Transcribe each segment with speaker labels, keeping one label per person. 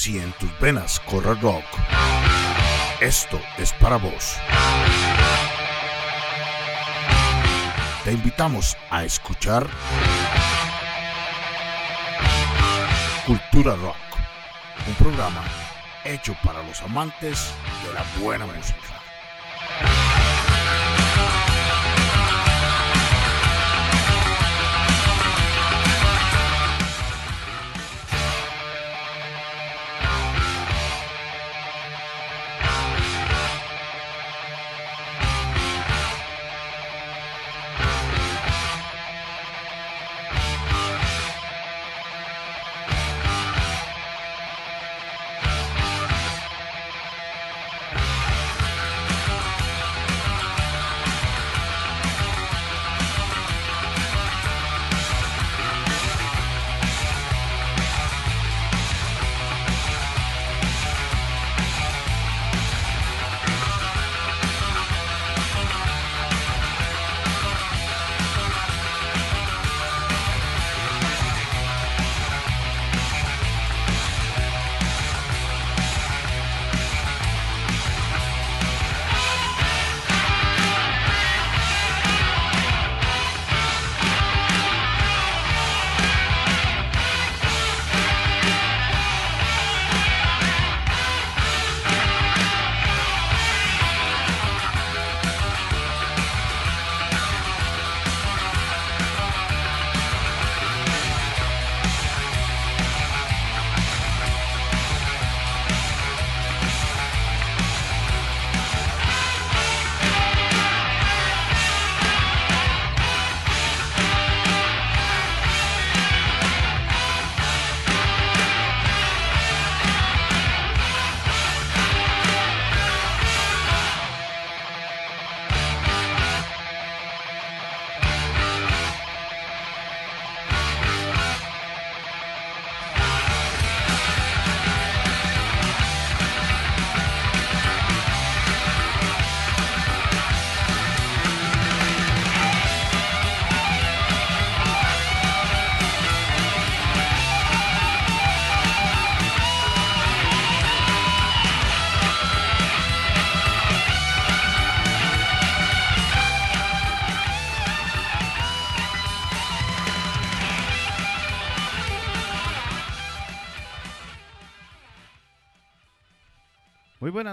Speaker 1: Si en tus venas corre rock, esto es para vos. Te invitamos a escuchar Cultura Rock, un programa hecho para los amantes de la buena música.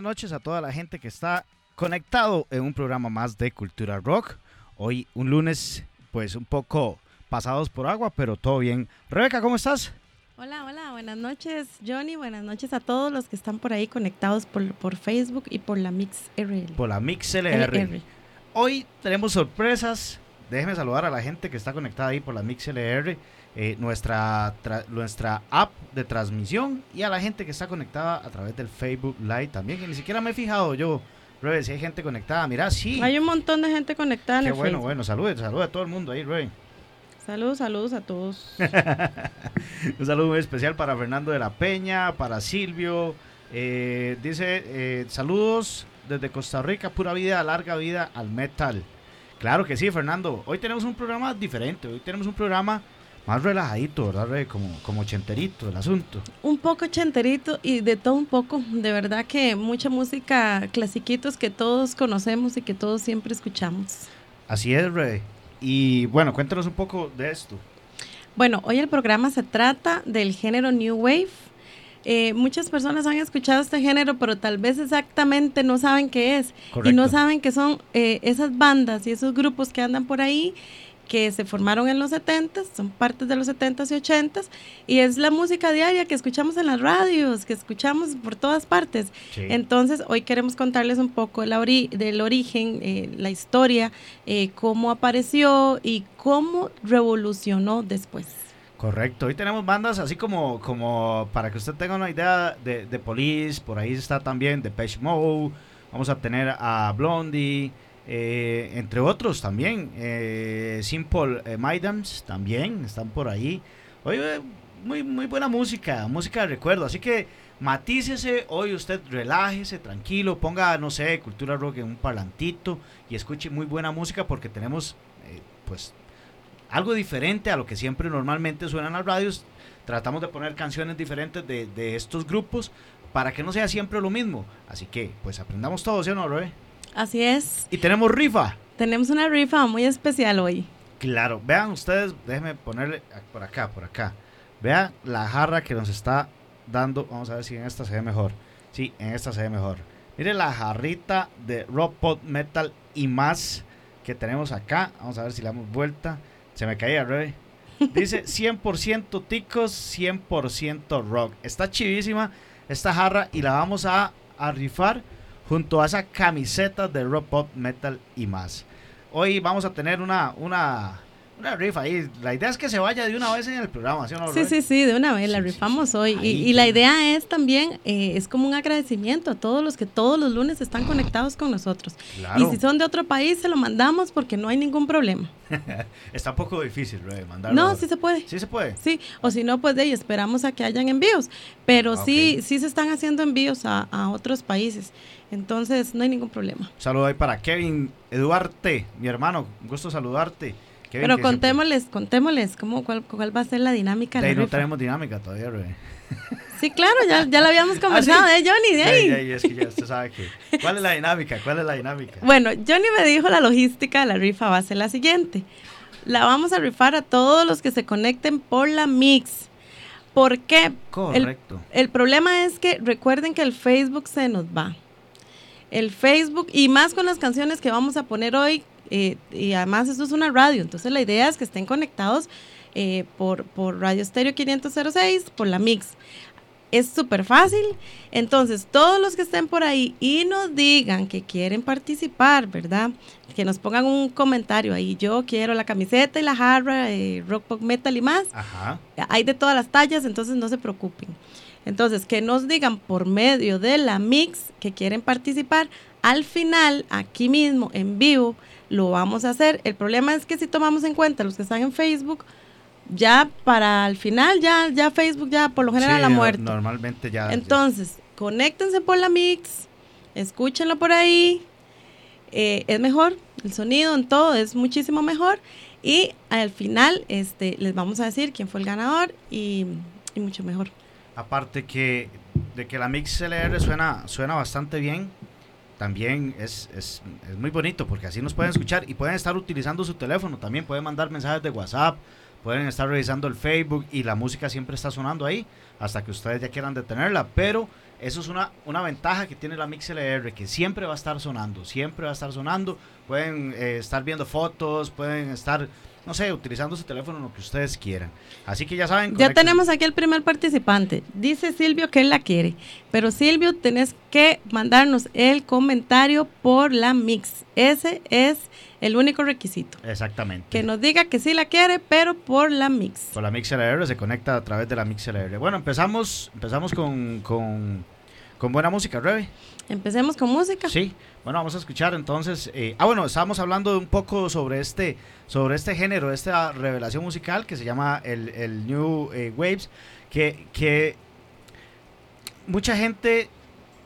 Speaker 2: Noches a toda la gente que está conectado en un programa más de Cultura Rock. Hoy un lunes pues un poco pasados por agua, pero todo bien. Rebeca, ¿cómo estás?
Speaker 3: Hola, hola, buenas noches Johnny, buenas noches a todos los que están por ahí conectados por, por Facebook y por la Mix RL.
Speaker 2: Por la Mix LR. Hoy tenemos sorpresas. Déjeme saludar a la gente que está conectada ahí por la Mix LR. Eh, nuestra, nuestra app de transmisión y a la gente que está conectada a través del Facebook Live también, que ni siquiera me he fijado yo. Rebe, si hay gente conectada, mira, sí.
Speaker 3: Hay un montón de gente conectada
Speaker 2: Qué bueno, bueno, saludos, saludos a todo el mundo ahí, Rebe.
Speaker 3: Saludos, saludos a todos.
Speaker 2: un saludo muy especial para Fernando de la Peña, para Silvio. Eh, dice, eh, saludos desde Costa Rica, pura vida, larga vida al metal. Claro que sí, Fernando. Hoy tenemos un programa diferente. Hoy tenemos un programa más relajadito, ¿verdad? Como, como ochenterito el asunto.
Speaker 3: Un poco ochenterito y de todo un poco. De verdad que mucha música clasiquitos que todos conocemos y que todos siempre escuchamos.
Speaker 2: Así es, Rey. Y bueno, cuéntanos un poco de esto.
Speaker 3: Bueno, hoy el programa se trata del género New Wave. Eh, muchas personas han escuchado este género, pero tal vez exactamente no saben qué es. Y no saben qué son eh, esas bandas y esos grupos que andan por ahí que se formaron en los 70, son partes de los 70s y 80s, y es la música diaria que escuchamos en las radios, que escuchamos por todas partes. Entonces, hoy queremos contarles un poco del origen, eh, la historia, eh, cómo apareció y cómo revolucionó después.
Speaker 2: Correcto, hoy tenemos bandas así como, como para que usted tenga una idea de, de Police, por ahí está también Depeche Mode, vamos a tener a Blondie, eh, entre otros también. Eh, Simple eh, Maidams también están por ahí. Oye, muy, muy buena música, música de recuerdo. Así que matícese, hoy usted relájese, tranquilo, ponga, no sé, cultura rock en un parlantito y escuche muy buena música porque tenemos, pues, algo diferente a lo que siempre normalmente suenan las radios. tratamos de poner canciones diferentes de, de estos grupos para que no sea siempre lo mismo. Así que, pues aprendamos todos, ¿sí o no, Roe?
Speaker 3: Así es.
Speaker 2: Y tenemos rifa.
Speaker 3: Tenemos una rifa muy especial hoy.
Speaker 2: Claro, vean ustedes, déjenme ponerle por acá, por acá. Vean la jarra que nos está dando. Vamos a ver si en esta se ve mejor. Sí, en esta se ve mejor. Miren la jarrita de Rock Pot Metal y más que tenemos acá. Vamos a ver si le damos vuelta. Se me caía, Rey. Dice 100% ticos, 100% rock. Está chivísima esta jarra y la vamos a, a rifar junto a esa camiseta de Rock Pop Metal y más. Hoy vamos a tener una, una, una rifa ahí. La idea es que se vaya de una vez en el programa, ¿sí o no?
Speaker 3: Sí, sí, sí, de una vez, la rifamos hoy. y, la idea es también, eh, es como un agradecimiento a todos los que todos los lunes están conectados con nosotros. Y si son de otro país, se lo mandamos porque no hay ningún problema.
Speaker 2: Está un poco difícil, ¿no? mandarlo.
Speaker 3: No, sí se puede.
Speaker 2: Sí se puede.
Speaker 3: Sí, o si no, pues de ahí esperamos a que hayan envíos. Pero ah, sí, sí se están haciendo envíos a, a otros países. Entonces, no hay ningún problema.
Speaker 2: Un saludo ahí para Kevin Eduarte, mi hermano. Un gusto saludarte.
Speaker 3: Pero contémosles, contémosles cómo, cuál, cuál, va a ser la dinámica.
Speaker 2: De ahí no tenemos dinámica todavía,
Speaker 3: Sí, claro, ya, ya lo habíamos conversado, ¿Ah, ¿eh, Johnny? De ahí.
Speaker 2: es que ya usted sabe que. ¿Cuál es la dinámica? ¿Cuál es la dinámica?
Speaker 3: Bueno, Johnny me dijo la logística de la rifa va a ser la siguiente. La vamos a rifar a todos los que se conecten por la Mix. ¿Por qué?
Speaker 2: Correcto.
Speaker 3: El, el problema es que recuerden que el Facebook se nos va. El Facebook, y más con las canciones que vamos a poner hoy, eh, y además esto es una radio, entonces la idea es que estén conectados eh, por, por Radio Estéreo 506, por la Mix. Es súper fácil. Entonces, todos los que estén por ahí y nos digan que quieren participar, ¿verdad? Que nos pongan un comentario ahí. Yo quiero la camiseta y la jarra, eh, rock pop metal y más. Hay de todas las tallas, entonces no se preocupen. Entonces, que nos digan por medio de la mix que quieren participar. Al final, aquí mismo, en vivo, lo vamos a hacer. El problema es que si tomamos en cuenta los que están en Facebook, ya para el final, ya, ya Facebook ya por lo general la muerte.
Speaker 2: Normalmente ya.
Speaker 3: Entonces, conéctense por la mix, escúchenlo por ahí. Eh, es mejor, el sonido en todo es muchísimo mejor. Y al final este, les vamos a decir quién fue el ganador y, y mucho mejor.
Speaker 2: Aparte que de que la mix LR suena, suena bastante bien también es, es, es, muy bonito porque así nos pueden escuchar y pueden estar utilizando su teléfono, también pueden mandar mensajes de WhatsApp, pueden estar revisando el Facebook y la música siempre está sonando ahí hasta que ustedes ya quieran detenerla, pero eso es una, una ventaja que tiene la MixLR, que siempre va a estar sonando, siempre va a estar sonando, pueden eh, estar viendo fotos, pueden estar no sé, utilizando su teléfono lo que ustedes quieran. Así que ya saben.
Speaker 3: Ya tenemos aquí el primer participante. Dice Silvio que él la quiere. Pero Silvio, tenés que mandarnos el comentario por la mix. Ese es el único requisito.
Speaker 2: Exactamente.
Speaker 3: Que nos diga que sí la quiere, pero por la mix.
Speaker 2: Por la mix LR, se conecta a través de la mix LR. Bueno, empezamos, empezamos con, con, con buena música, Rebe.
Speaker 3: Empecemos con música.
Speaker 2: Sí, bueno, vamos a escuchar entonces. Eh, ah, bueno, estábamos hablando un poco sobre este, sobre este género, esta revelación musical que se llama el, New eh, Waves, que, que mucha gente,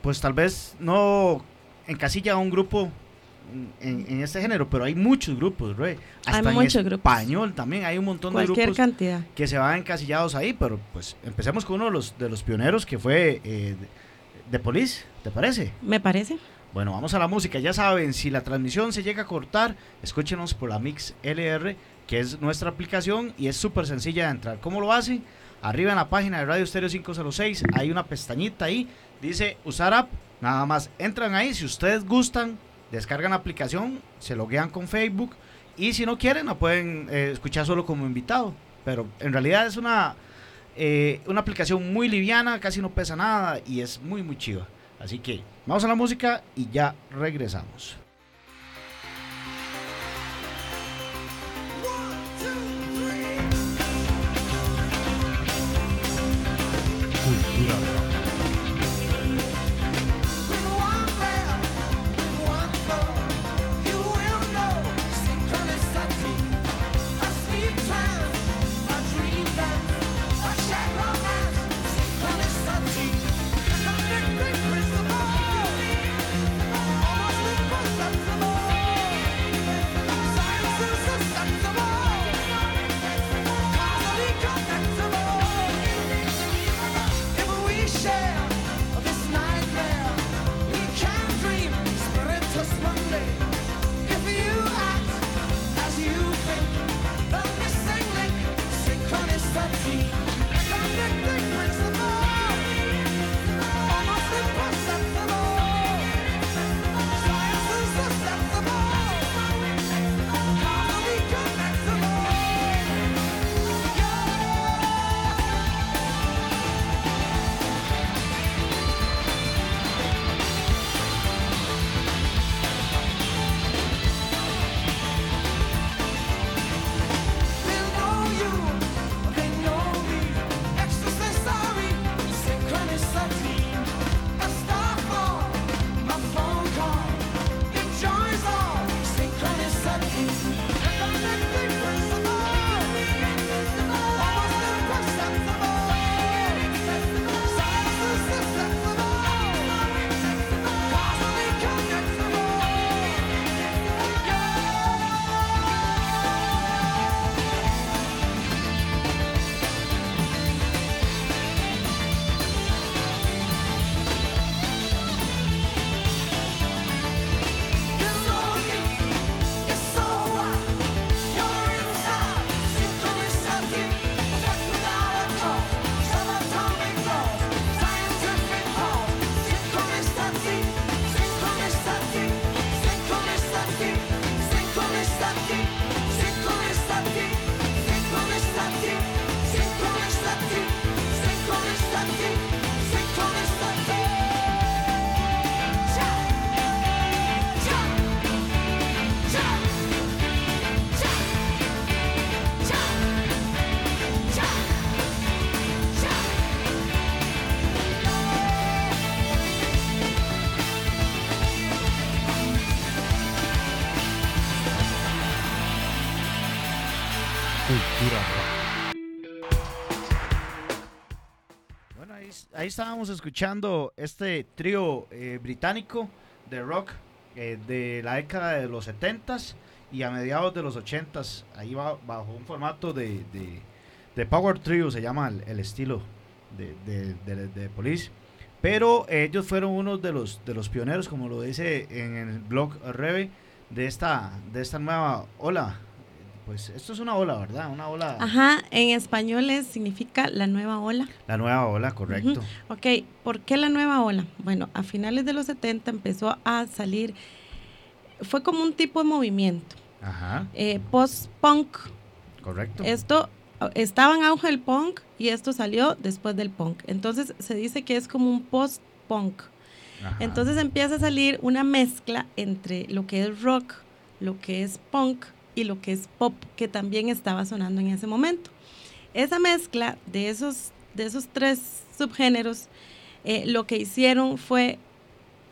Speaker 2: pues tal vez no encasilla a un grupo en, este género, pero hay muchos grupos.
Speaker 3: Hasta hay muchos
Speaker 2: en español también hay un montón de grupos
Speaker 3: cantidad.
Speaker 2: que se van encasillados ahí, pero pues empecemos con uno de los, de los pioneros que fue eh, de Police, ¿te parece?
Speaker 3: Me parece.
Speaker 2: Bueno, vamos a la música. Ya saben, si la transmisión se llega a cortar, escúchenos por la Mix LR, que es nuestra aplicación y es súper sencilla de entrar. ¿Cómo lo hacen? Arriba en la página de Radio Stereo 506 hay una pestañita ahí, dice usar app. Nada más entran ahí. Si ustedes gustan, descargan la aplicación, se loguean con Facebook y si no quieren, la pueden eh, escuchar solo como invitado. Pero en realidad es una eh, una aplicación muy liviana, casi no pesa nada y es muy, muy chiva. Así que vamos a la música y ya regresamos. Ahí, estábamos escuchando este trío eh, británico de rock eh, de la década de los 70s y a mediados de los 80s. Ahí va bajo un formato de, Power Trio, se llama el, estilo de, de, Police. Pero ellos fueron uno de los, de los pioneros, como lo dice en el blog Reve, de esta, de esta nueva ola pues esto es una ola, ¿verdad? Una ola.
Speaker 3: Ajá, en español es, significa la nueva ola.
Speaker 2: La nueva ola, correcto.
Speaker 3: Ok, ¿por qué la nueva ola? Bueno, a finales de los 70 empezó a salir, fue como un tipo de movimiento.
Speaker 2: Ajá.
Speaker 3: Eh, post-punk.
Speaker 2: Correcto.
Speaker 3: Esto estaba en auge el punk y esto salió después del punk. Entonces se dice que es como un post-punk. Entonces empieza a salir una mezcla entre lo que es rock, lo que es punk y lo que es pop, que también estaba sonando en ese momento. Esa mezcla de esos, de esos tres subgéneros, eh, lo que hicieron fue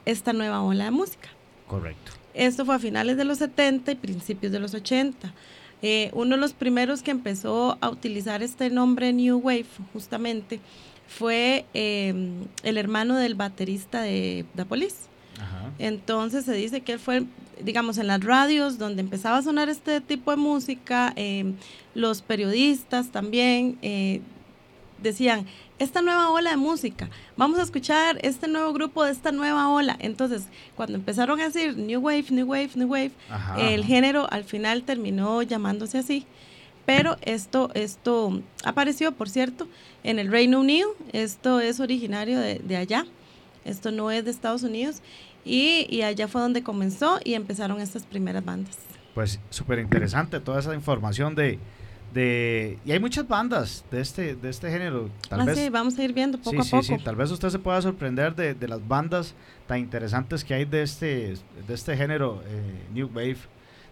Speaker 3: esta nueva ola de música.
Speaker 2: Correcto.
Speaker 3: Esto fue a finales de los 70 y principios de los 80. Eh, uno de los primeros que empezó a utilizar este nombre New Wave, justamente, fue eh, el hermano del baterista de The Police. Entonces se dice que él fue, digamos, en las radios donde empezaba a sonar este tipo de música, eh, los periodistas también eh, decían, esta nueva ola de música, vamos a escuchar este nuevo grupo de esta nueva ola. Entonces, cuando empezaron a decir New Wave, New Wave, New Wave, el género al final terminó llamándose así. Pero esto, esto apareció, por cierto, en el Reino Unido. Esto es originario de, de allá. Esto no es de Estados Unidos. Y, allá fue donde comenzó y empezaron estas primeras bandas.
Speaker 2: Pues súper interesante toda esa información de, de y hay muchas bandas de este de este género
Speaker 3: tal ah, sí, vamos a ir viendo poco a poco. sí,
Speaker 2: tal vez usted se pueda sorprender de, de, las bandas tan interesantes que hay de este de este género eh, new wave.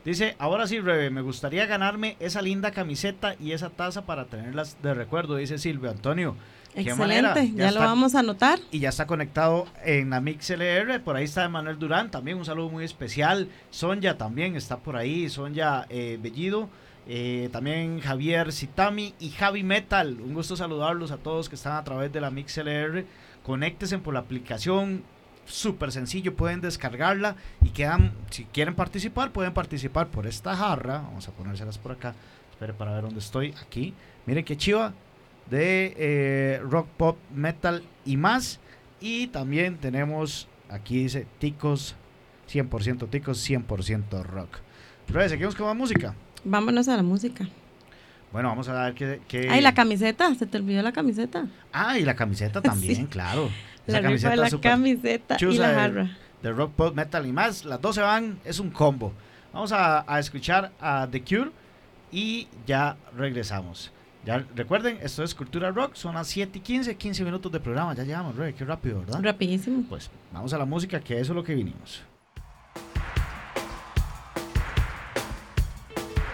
Speaker 2: Dice ahora sí Rebe me gustaría ganarme esa linda camiseta y esa taza para tenerlas de recuerdo dice Silvio Antonio
Speaker 3: Excelente, ya, lo vamos a anotar.
Speaker 2: Y ya está conectado en la MixLR, por ahí está Manuel Durán, también un saludo muy especial. Sonja también está por ahí, Sonja eh, Bellido. Eh, también Javier Citami y Javi Metal. Un gusto saludarlos a todos que están a través de la MixLR. Conéctense por la aplicación, súper sencillo, pueden descargarla y quedan, si quieren participar, pueden participar por esta jarra. Vamos a ponérselas por acá. Espere para ver dónde estoy. Aquí. Miren qué chiva de eh, rock, pop, metal y más. Y también tenemos, aquí dice Ticos, 100% Ticos, 100% rock. Pero seguimos con más música.
Speaker 3: Vámonos a la música.
Speaker 2: Bueno, vamos a ver qué, qué...
Speaker 3: Ay, la camiseta, se te olvidó la camiseta.
Speaker 2: Ah, y la camiseta también, claro.
Speaker 3: la camiseta, la camiseta y la jarra.
Speaker 2: De, rock, pop, metal y más. Las dos se van, es un combo. Vamos a, a escuchar a The Cure y ya regresamos. Ya recuerden, esto es Cultura Rock, son las 7 y 15, 15 minutos de programa, ya llegamos, Rey, qué rápido, ¿verdad?
Speaker 3: Rapidísimo.
Speaker 2: Pues vamos a la música, que eso es lo que vinimos.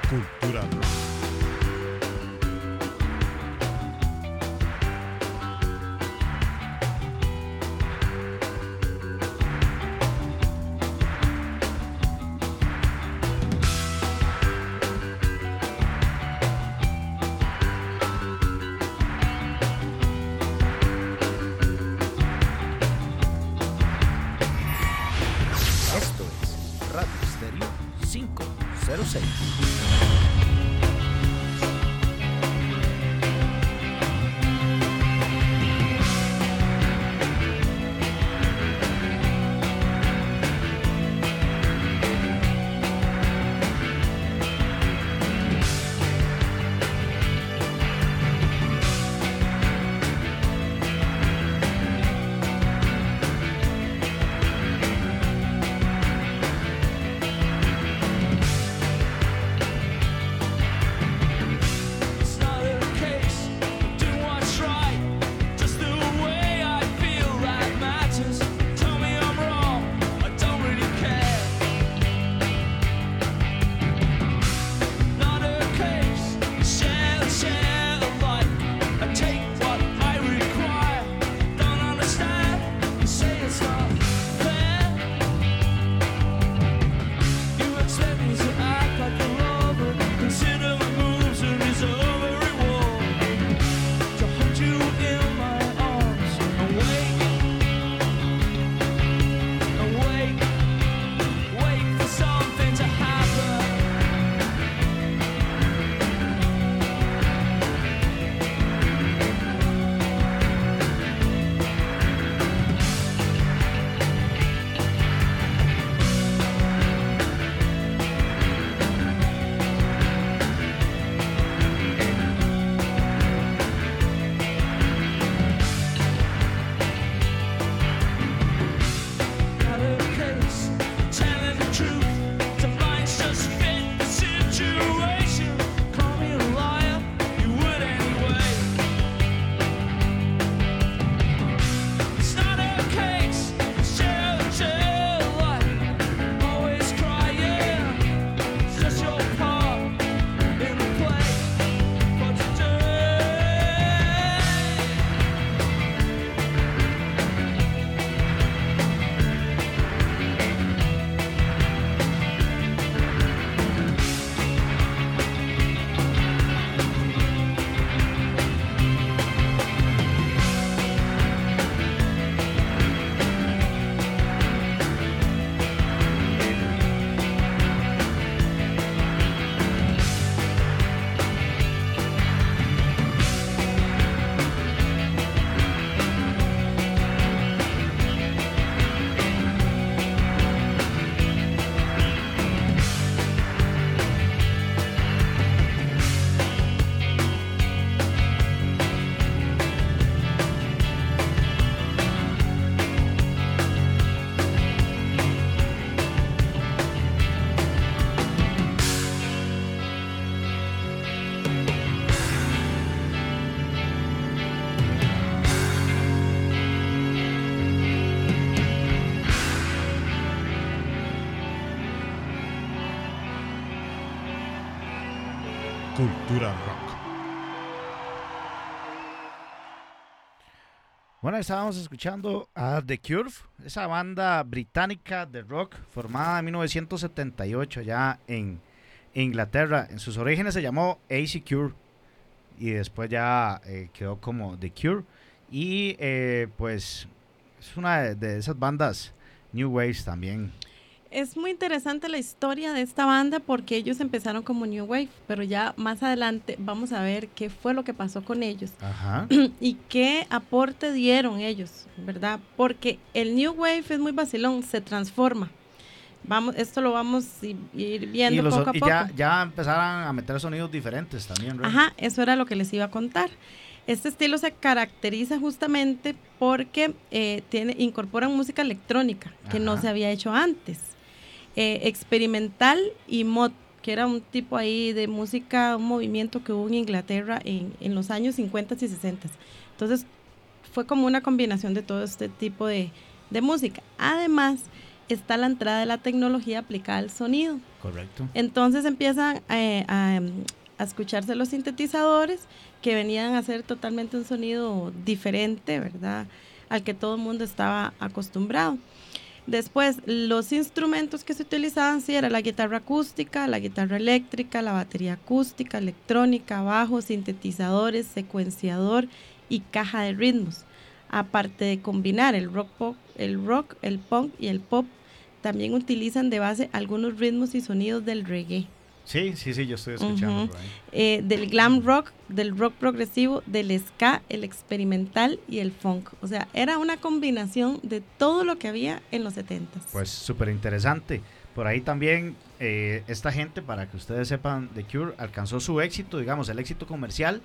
Speaker 2: Cultura Rock. Estábamos escuchando a The Cure, esa banda británica de rock formada en 1978 ya en Inglaterra. En sus orígenes se llamó AC Cure y después ya eh, quedó como The Cure. Y eh, pues es una de esas bandas New Waves también
Speaker 3: es muy interesante la historia de esta banda porque ellos empezaron como New Wave, pero ya más adelante vamos a ver qué fue lo que pasó con ellos y qué aporte dieron ellos, ¿verdad? Porque el New Wave es muy vacilón, se transforma. Vamos, esto lo vamos a ir viendo poco a poco.
Speaker 2: Ya, ya empezaron a meter sonidos diferentes también,
Speaker 3: Ajá, eso era lo que les iba a contar. Este estilo se caracteriza justamente porque eh, tiene, incorporan música electrónica, que no se había hecho antes. Eh, experimental y mod, que era un tipo ahí de música, un movimiento que hubo en Inglaterra en, en los años 50 y 60. Entonces fue como una combinación de todo este tipo de, de música. Además, está la entrada de la tecnología aplicada al sonido.
Speaker 2: Correcto.
Speaker 3: Entonces empiezan eh, a, a, escucharse los sintetizadores que venían a hacer totalmente un sonido diferente, ¿verdad? Al que todo el mundo estaba acostumbrado. Después, los instrumentos que se utilizaban, sí, era la guitarra acústica, la guitarra eléctrica, la batería acústica, electrónica, bajo, sintetizadores, secuenciador y caja de ritmos. Aparte de combinar el rock, pop, el rock, el punk y el pop, también utilizan de base algunos ritmos y sonidos del reggae.
Speaker 2: Sí, sí, sí, yo estoy escuchando.
Speaker 3: Eh, del glam rock, del rock progresivo, del ska, el experimental y el funk. O sea, era una combinación de todo lo que había en los 70
Speaker 2: Pues súper interesante. Por ahí también eh, esta gente, para que ustedes sepan, The Cure alcanzó su éxito, digamos, el éxito comercial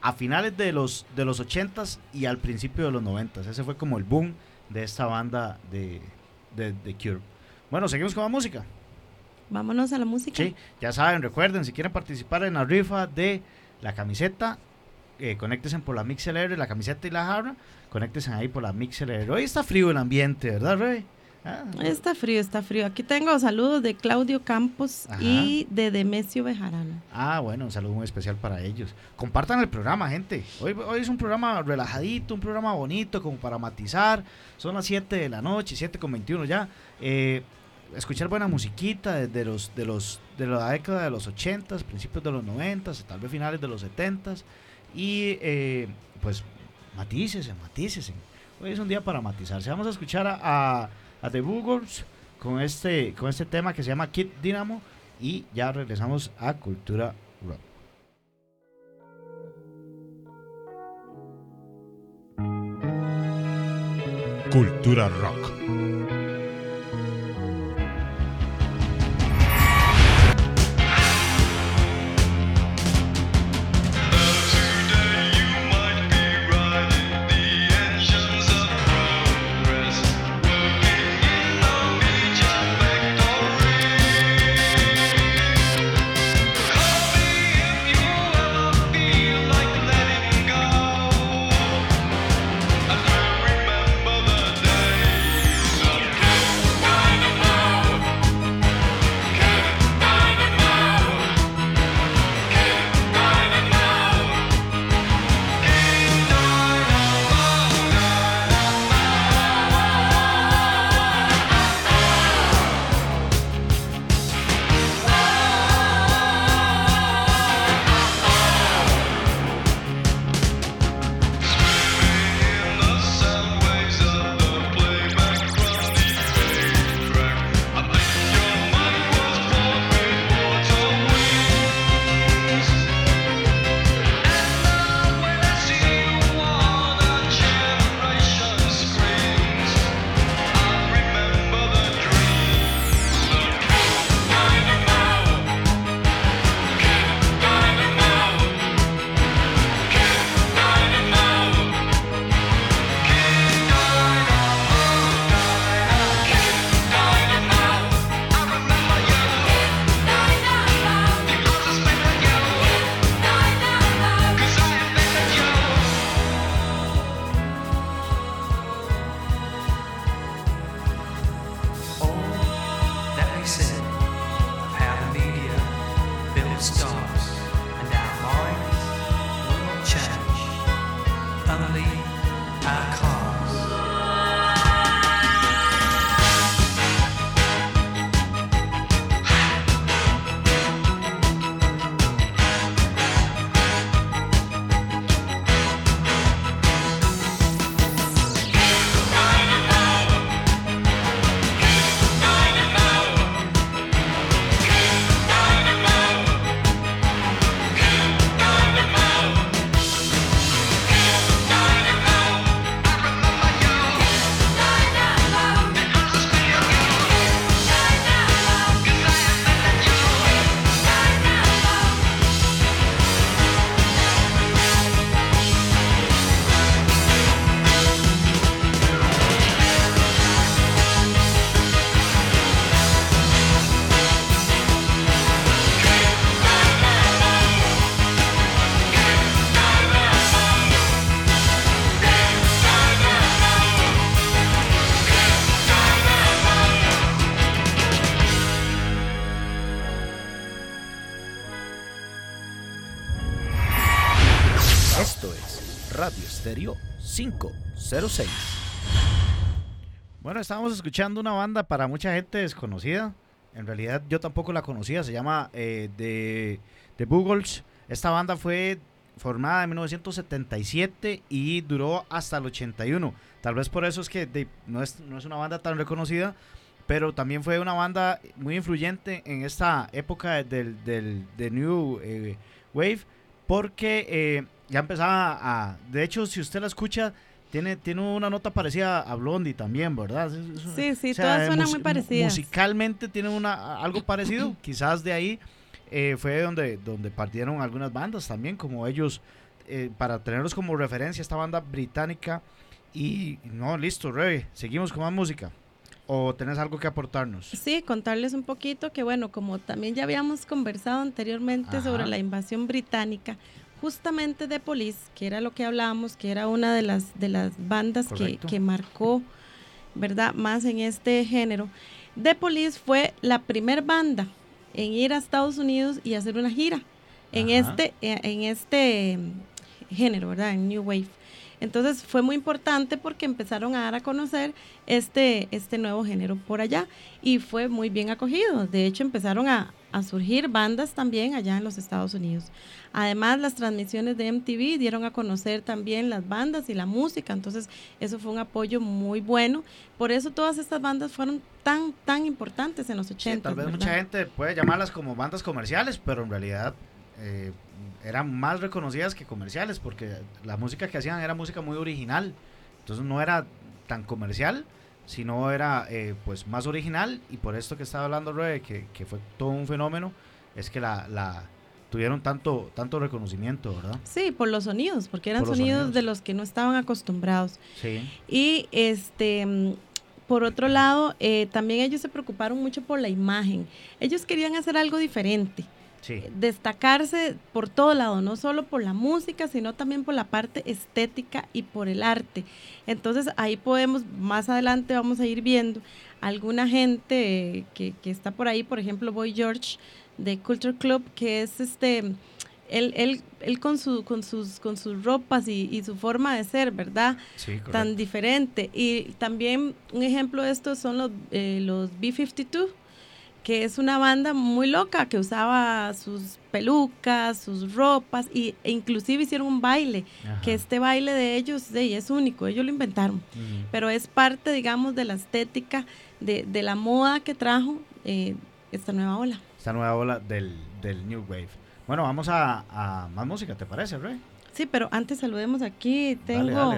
Speaker 2: a finales de los, de los 80s y al principio de los 90s. Ese fue como el boom de esta banda de, de The Cure. Bueno, seguimos con la música.
Speaker 3: Vámonos a la música.
Speaker 2: Sí, ya saben, recuerden, si quieren participar en la rifa de la camiseta, eh, conéctense por la MixLR, la camiseta y la jarra, conéctense ahí por la MixLR. Hoy está frío el ambiente, ¿verdad, Rey?
Speaker 3: Ah. Está frío, está frío. Aquí tengo saludos de Claudio Campos y de Demesio Bejarano.
Speaker 2: Ah, bueno, un saludo muy especial para ellos. Compartan el programa, gente. Hoy, hoy es un programa relajadito, un programa bonito, como para matizar. Son las 7 de la noche, 7 con 21 ya. Eh, escuchar buena musiquita desde los de los de la década de los 80 principios de los 90 tal vez finales de los 70 y eh, pues matícese, matícese. Hoy es un día para matizarse. Vamos a escuchar a, a, The Boogers con este, con este tema que se llama Kid Dynamo y ya regresamos a Cultura Rock.
Speaker 1: Cultura Rock.
Speaker 2: 506. Bueno, estábamos escuchando una banda para mucha gente desconocida. En realidad yo tampoco la conocía. Se llama eh, The, The Boogles. Esta banda fue formada en 1977 y duró hasta el 81. Tal vez por eso es que no, es, no, es, una banda tan reconocida, pero también fue una banda muy influyente en esta época del, del, New eh, Wave, porque eh, ya empezaba a... De hecho, si usted la escucha, tiene, tiene una nota parecida a Blondie también, ¿verdad?
Speaker 3: sí, sí, todas suenan muy parecidas.
Speaker 2: Musicalmente tienen una, algo parecido, quizás de ahí eh, fue donde, donde partieron algunas bandas también, como ellos, eh, para tenerlos como referencia, esta banda británica. Y no, listo, Rebe, seguimos con más música. ¿O tenés algo que aportarnos?
Speaker 3: Sí, contarles un poquito que, bueno, como también ya habíamos conversado anteriormente sobre la invasión británica, justamente de Police, que era lo que hablábamos, que era una de las, de las bandas que, que, marcó, ¿verdad?, más en este género. The Police fue la primer banda en ir a Estados Unidos y hacer una gira en este, eh, en este género, ¿verdad?, en New Wave. Entonces fue muy importante porque empezaron a dar a conocer este, este nuevo género por allá y fue muy bien acogido. De hecho, empezaron a, a surgir bandas también allá en los Estados Unidos. Además, las transmisiones de MTV dieron a conocer también las bandas y la música, entonces eso fue un apoyo muy bueno. Por eso todas estas bandas fueron tan, tan importantes en los 80.
Speaker 2: tal vez mucha gente puede llamarlas como bandas comerciales, pero en realidad eh, eran más reconocidas que comerciales, porque la música que hacían era música muy original, entonces no era tan comercial, sino era eh, pues más original, y por esto que estaba hablando Roy, que, que fue todo un fenómeno, es que la, la tuvieron tanto, tanto reconocimiento, ¿verdad?
Speaker 3: Sí, por los sonidos, porque eran sonidos, de los que no estaban acostumbrados.
Speaker 2: Sí.
Speaker 3: Y este, por otro lado, eh, también ellos se preocuparon mucho por la imagen. Ellos querían hacer algo diferente.
Speaker 2: Sí.
Speaker 3: Destacarse por todo lado, no solo por la música, sino también por la parte estética y por el arte. Entonces ahí podemos, más adelante vamos a ir viendo alguna gente que, que está por ahí, por ejemplo, Boy George, de Culture Club, que es este, él, él, él con, su, con, sus, con sus ropas y, su forma de ser, ¿verdad?
Speaker 2: Sí,
Speaker 3: Tan diferente. Y también un ejemplo de esto son los, eh, los B-52, que es una banda muy loca que usaba sus pelucas, sus ropas y, e inclusive hicieron un baile, que este baile de ellos sí, es único, ellos lo inventaron, pero es parte, digamos, de la estética, de, de la moda que trajo eh, esta nueva ola
Speaker 2: esta nueva ola del, del New Wave. Bueno, vamos a, más música, ¿te parece, Rey?
Speaker 3: Sí, pero antes saludemos aquí. Tengo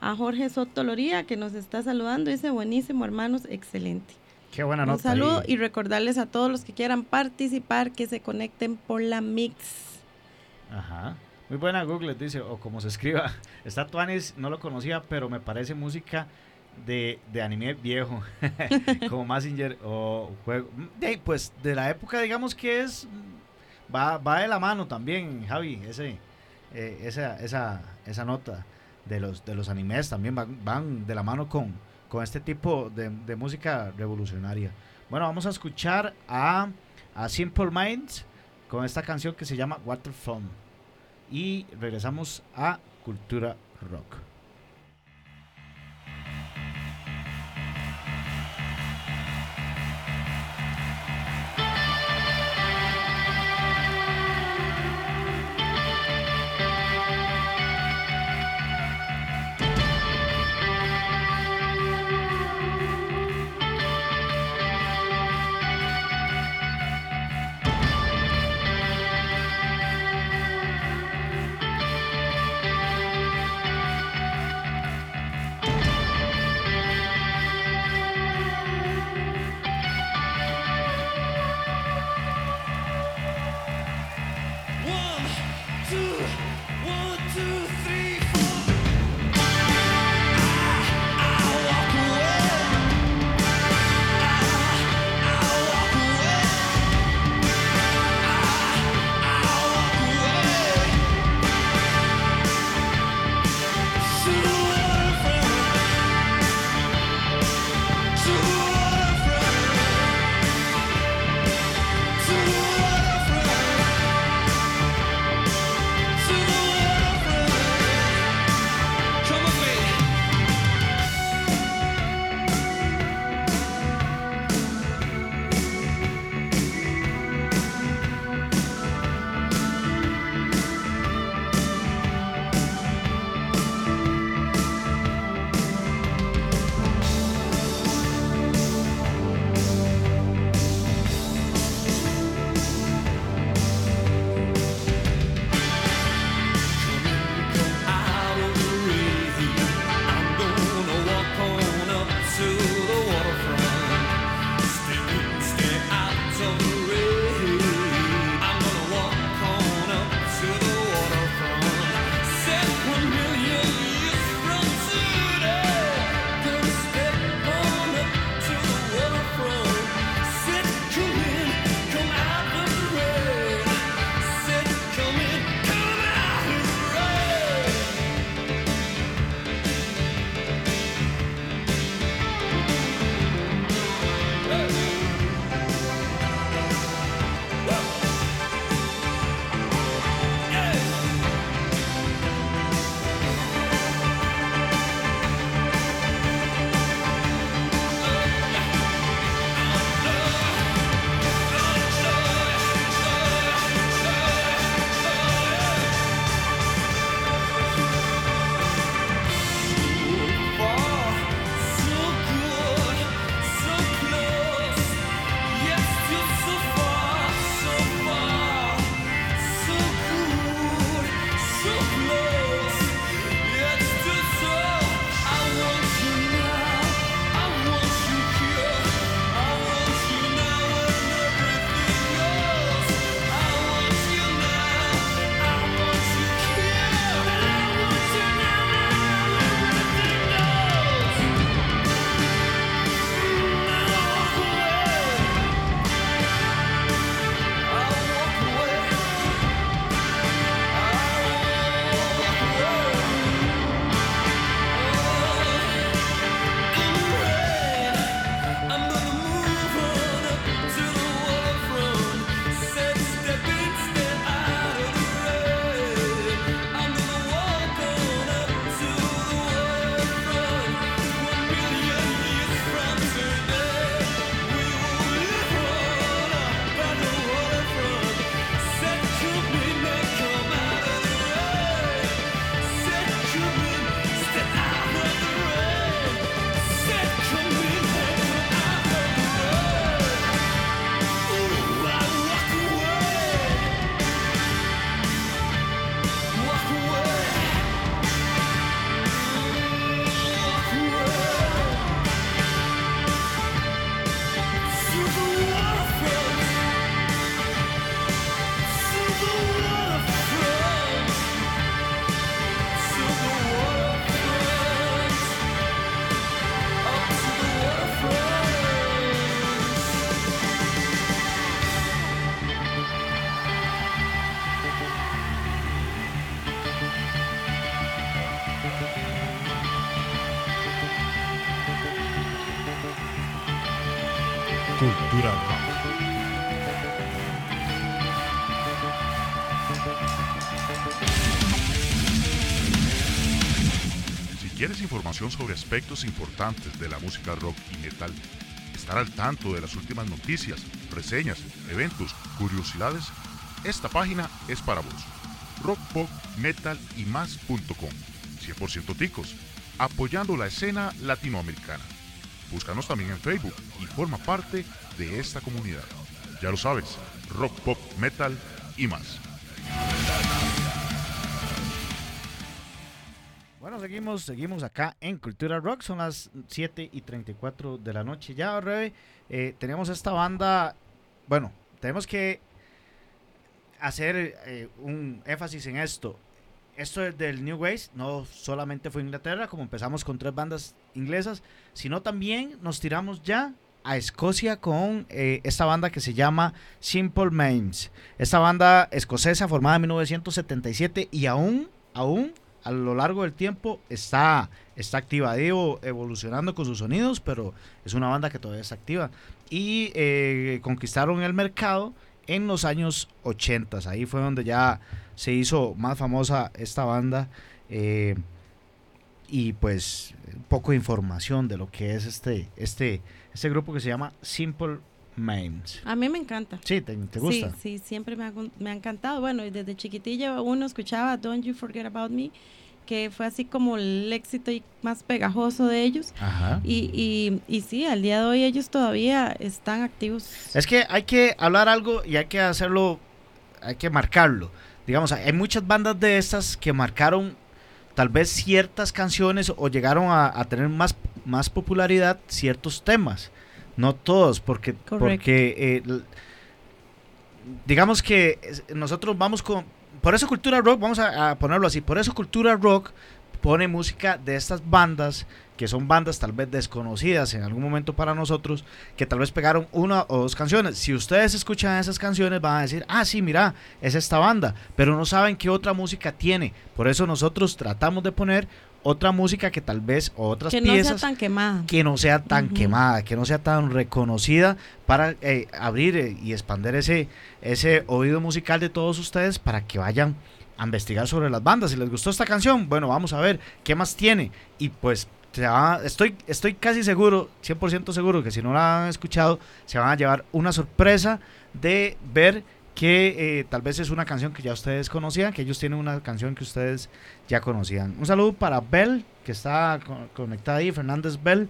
Speaker 3: a Jorge Soto Loría que nos está saludando. Dice, buenísimo, hermanos, excelente.
Speaker 2: Qué buena nota.
Speaker 3: Un saludo y recordarles a todos los que quieran participar que se conecten por la mix.
Speaker 2: Ajá. Muy buena Google, dice, o como se escriba. Está Tuanis, no lo conocía, pero me parece música de, de anime viejo, como Massinger o juego. De, pues de la época, digamos que es. Va, va de la mano también, Javi, ese, eh, esa, esa, esa nota de los, de los animes también van, van de la mano con, con este tipo de, música revolucionaria. Bueno, vamos a escuchar a, a Simple Minds con esta canción que se llama Waterfall. Y regresamos a Cultura Rock.
Speaker 1: Información sobre aspectos importantes de la música rock y metal, estar al tanto de las últimas noticias, reseñas, eventos, curiosidades, esta página es para vos. Rock, pop, metal y más.com. 100% ticos, apoyando la escena latinoamericana. Búscanos también en Facebook y forma parte de esta comunidad. Ya lo sabes, rock, metal y más.
Speaker 2: Seguimos, seguimos acá en Cultura Rock. Son las 7 y 34 de la noche ya, Rebe. Eh, tenemos esta banda. Bueno, tenemos que hacer eh, un énfasis en esto. Esto es del New Ways no solamente fue Inglaterra, como empezamos con tres bandas inglesas, sino también nos tiramos ya a Escocia con eh, esta banda que se llama Simple Minds. Esta banda escocesa formada en 1977 y aún, aún a lo largo del tiempo está, está activa, digo, evolucionando con sus sonidos, pero es una banda que todavía está activa. Y eh, conquistaron el mercado en los años 80. Ahí fue donde ya se hizo más famosa esta banda. Eh, y pues poco información de lo que es este, este, este grupo que se llama Simple Minds.
Speaker 3: A mí me encanta.
Speaker 2: Sí, ¿te, gusta?
Speaker 3: Sí, sí, siempre me ha, me ha encantado. Bueno, desde chiquitilla uno escuchaba Don't You Forget About Me que fue así como el éxito más pegajoso de ellos. Ajá. Y, y, y, sí, al día de hoy ellos todavía están activos.
Speaker 2: Es que hay que hablar algo y hay que hacerlo, hay que marcarlo. Digamos, hay muchas bandas de estas que marcaron tal vez ciertas canciones o llegaron a, tener más, más popularidad ciertos temas. No todos, porque, porque eh, digamos que nosotros vamos con, por eso Cultura Rock, vamos a, ponerlo así, por eso Cultura Rock pone música de estas bandas, que son bandas tal vez desconocidas en algún momento para nosotros, que tal vez pegaron una o dos canciones. Si ustedes escuchan esas canciones van a decir, ah, sí, mira, es esta banda, pero no saben qué otra música tiene. Por eso nosotros tratamos de poner otra música que tal vez otras
Speaker 3: que
Speaker 2: piezas
Speaker 3: no sea tan quemada.
Speaker 2: que no sea tan quemada que no sea tan reconocida para eh, abrir eh, y expandir ese ese oído musical de todos ustedes para que vayan a investigar sobre las bandas. Si les gustó esta canción bueno vamos a ver qué más tiene. Y pues estoy estoy casi seguro 100% seguro que si no la han escuchado se van a llevar una sorpresa de ver que eh, tal vez es una canción que ya ustedes conocían, que ellos tienen una canción que ustedes ya conocían. Un saludo para Bell, que está conectada ahí, Fernández Bell,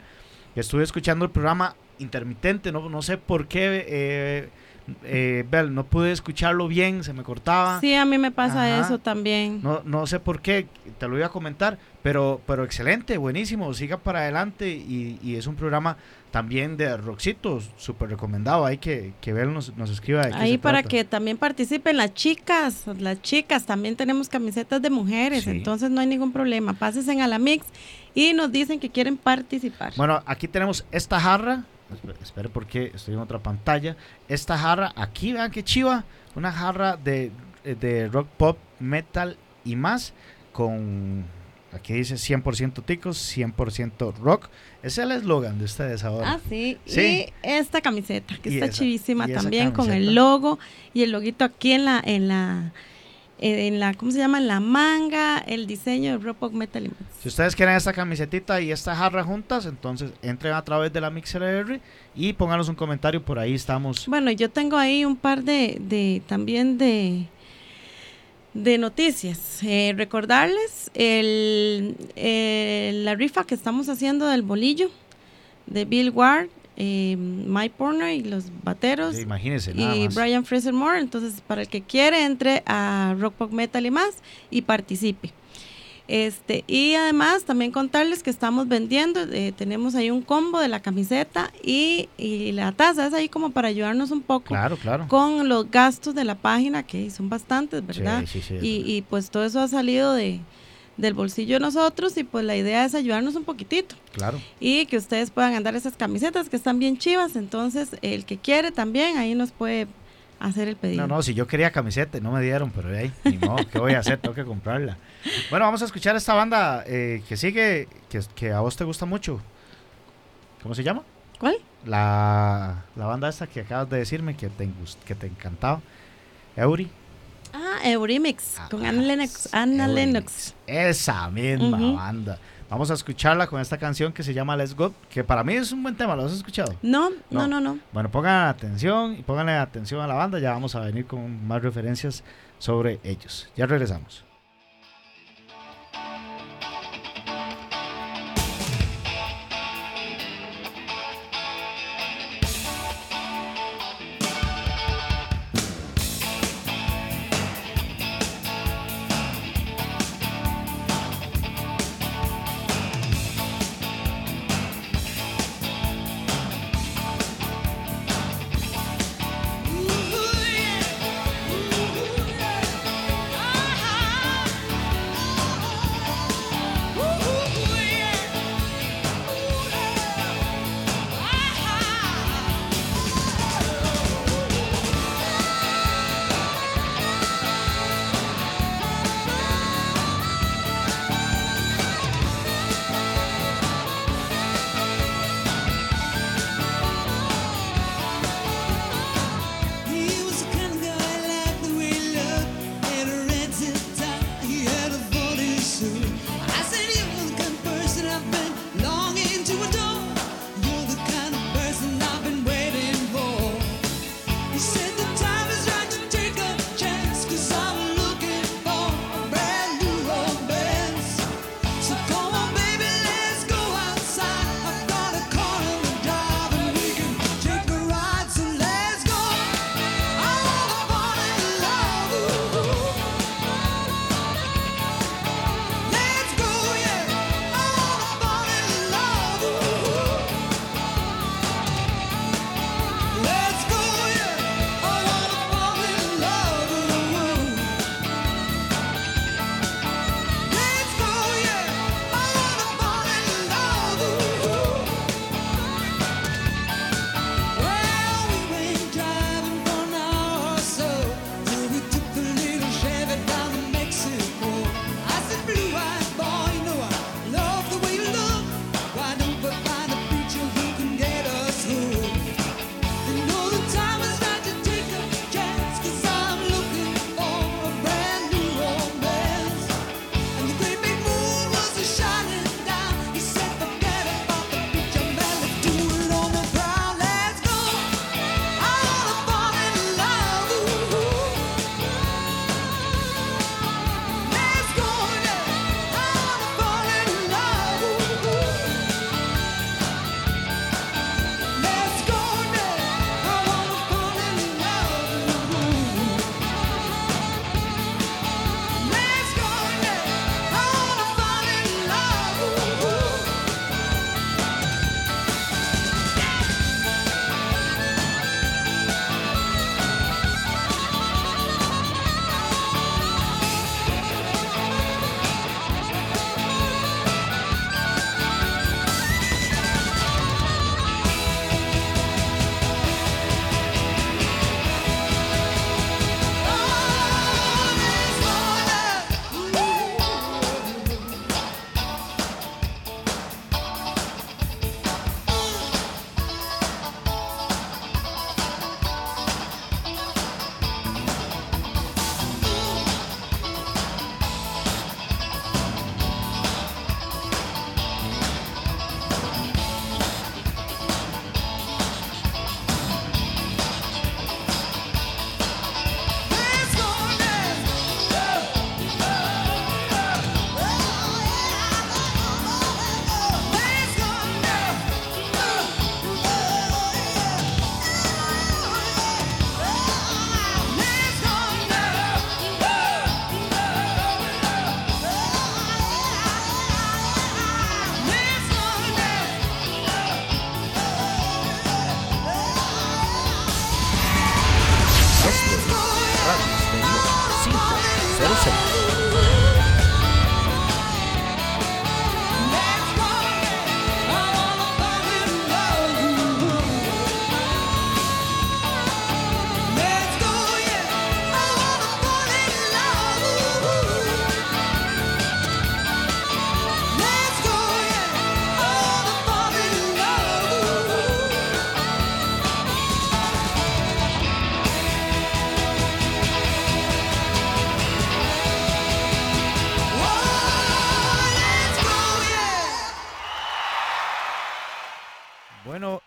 Speaker 2: estuve escuchando el programa intermitente, no, no sé por qué, eh, eh, Bell, no pude escucharlo bien, se me cortaba.
Speaker 3: Sí, a mí me pasa eso también.
Speaker 2: No, no sé por qué, te lo iba a comentar, pero, pero excelente, buenísimo, siga para adelante y, y es un programa también de Roxito, súper recomendado. Hay que, que ver, nos, nos escriba.
Speaker 3: Ahí para que también participen las chicas, las chicas, también tenemos camisetas de mujeres, entonces no hay ningún problema. Pásense a la mix y nos dicen que quieren participar.
Speaker 2: Bueno, aquí tenemos esta jarra, espere porque estoy en otra pantalla. Esta jarra, aquí vean que chiva, una jarra de, de rock, pop, metal y más con Aquí dice 100% ticos, 100% rock. Ese es el eslogan de ustedes ahora.
Speaker 3: Ah, sí. Y esta camiseta, que está chivísima también, con el logo y el loguito aquí en la, en la, en la, ¿cómo se llama? En la manga, el diseño de Rock Metal.
Speaker 2: Si ustedes quieren esta camisetita y esta jarra juntas, entonces entren a través de la MixLR y pónganos un comentario, por ahí estamos.
Speaker 3: Bueno, yo tengo ahí un par de, de también de de noticias. Eh, recordarles el, la rifa que estamos haciendo del bolillo de Bill Ward, eh, Mike Porner y los bateros.
Speaker 2: imagínense,
Speaker 3: y Brian Fraser Moore. Entonces, para el que quiere, entre a Rock Pop Metal y más y participe. Este, y además también contarles que estamos vendiendo, eh, tenemos ahí un combo de la camiseta y, la taza, es ahí como para ayudarnos un poco
Speaker 2: claro, claro.
Speaker 3: con los gastos de la página, que son bastantes, ¿verdad? Sí, sí, sí, y, y, pues todo eso ha salido de, del bolsillo de nosotros y pues la idea es ayudarnos un poquitito.
Speaker 2: Claro.
Speaker 3: Y que ustedes puedan andar esas camisetas que están bien chivas, entonces el que quiere también ahí nos puede hacer el pedido.
Speaker 2: No, no, si yo quería camiseta no me dieron, pero ahí, ni modo, ¿qué voy a hacer? Tengo que comprarla. Bueno, vamos a escuchar esta banda eh, que sigue, que, que, a vos te gusta mucho. ¿Cómo se llama?
Speaker 3: ¿Cuál?
Speaker 2: La, la banda esta que acabas de decirme que te, que te encantaba. Eury.
Speaker 3: Ah, Eurimix, con Anna Lennox. Anna Lennox.
Speaker 2: Esa misma banda. Vamos a escucharla con esta canción que se llama Let's Go, que para mí es un buen tema, ¿lo has escuchado?
Speaker 3: No, no, no, no.
Speaker 2: Bueno, pongan atención y pónganle atención a la banda, ya vamos a venir con más referencias sobre ellos. Ya regresamos.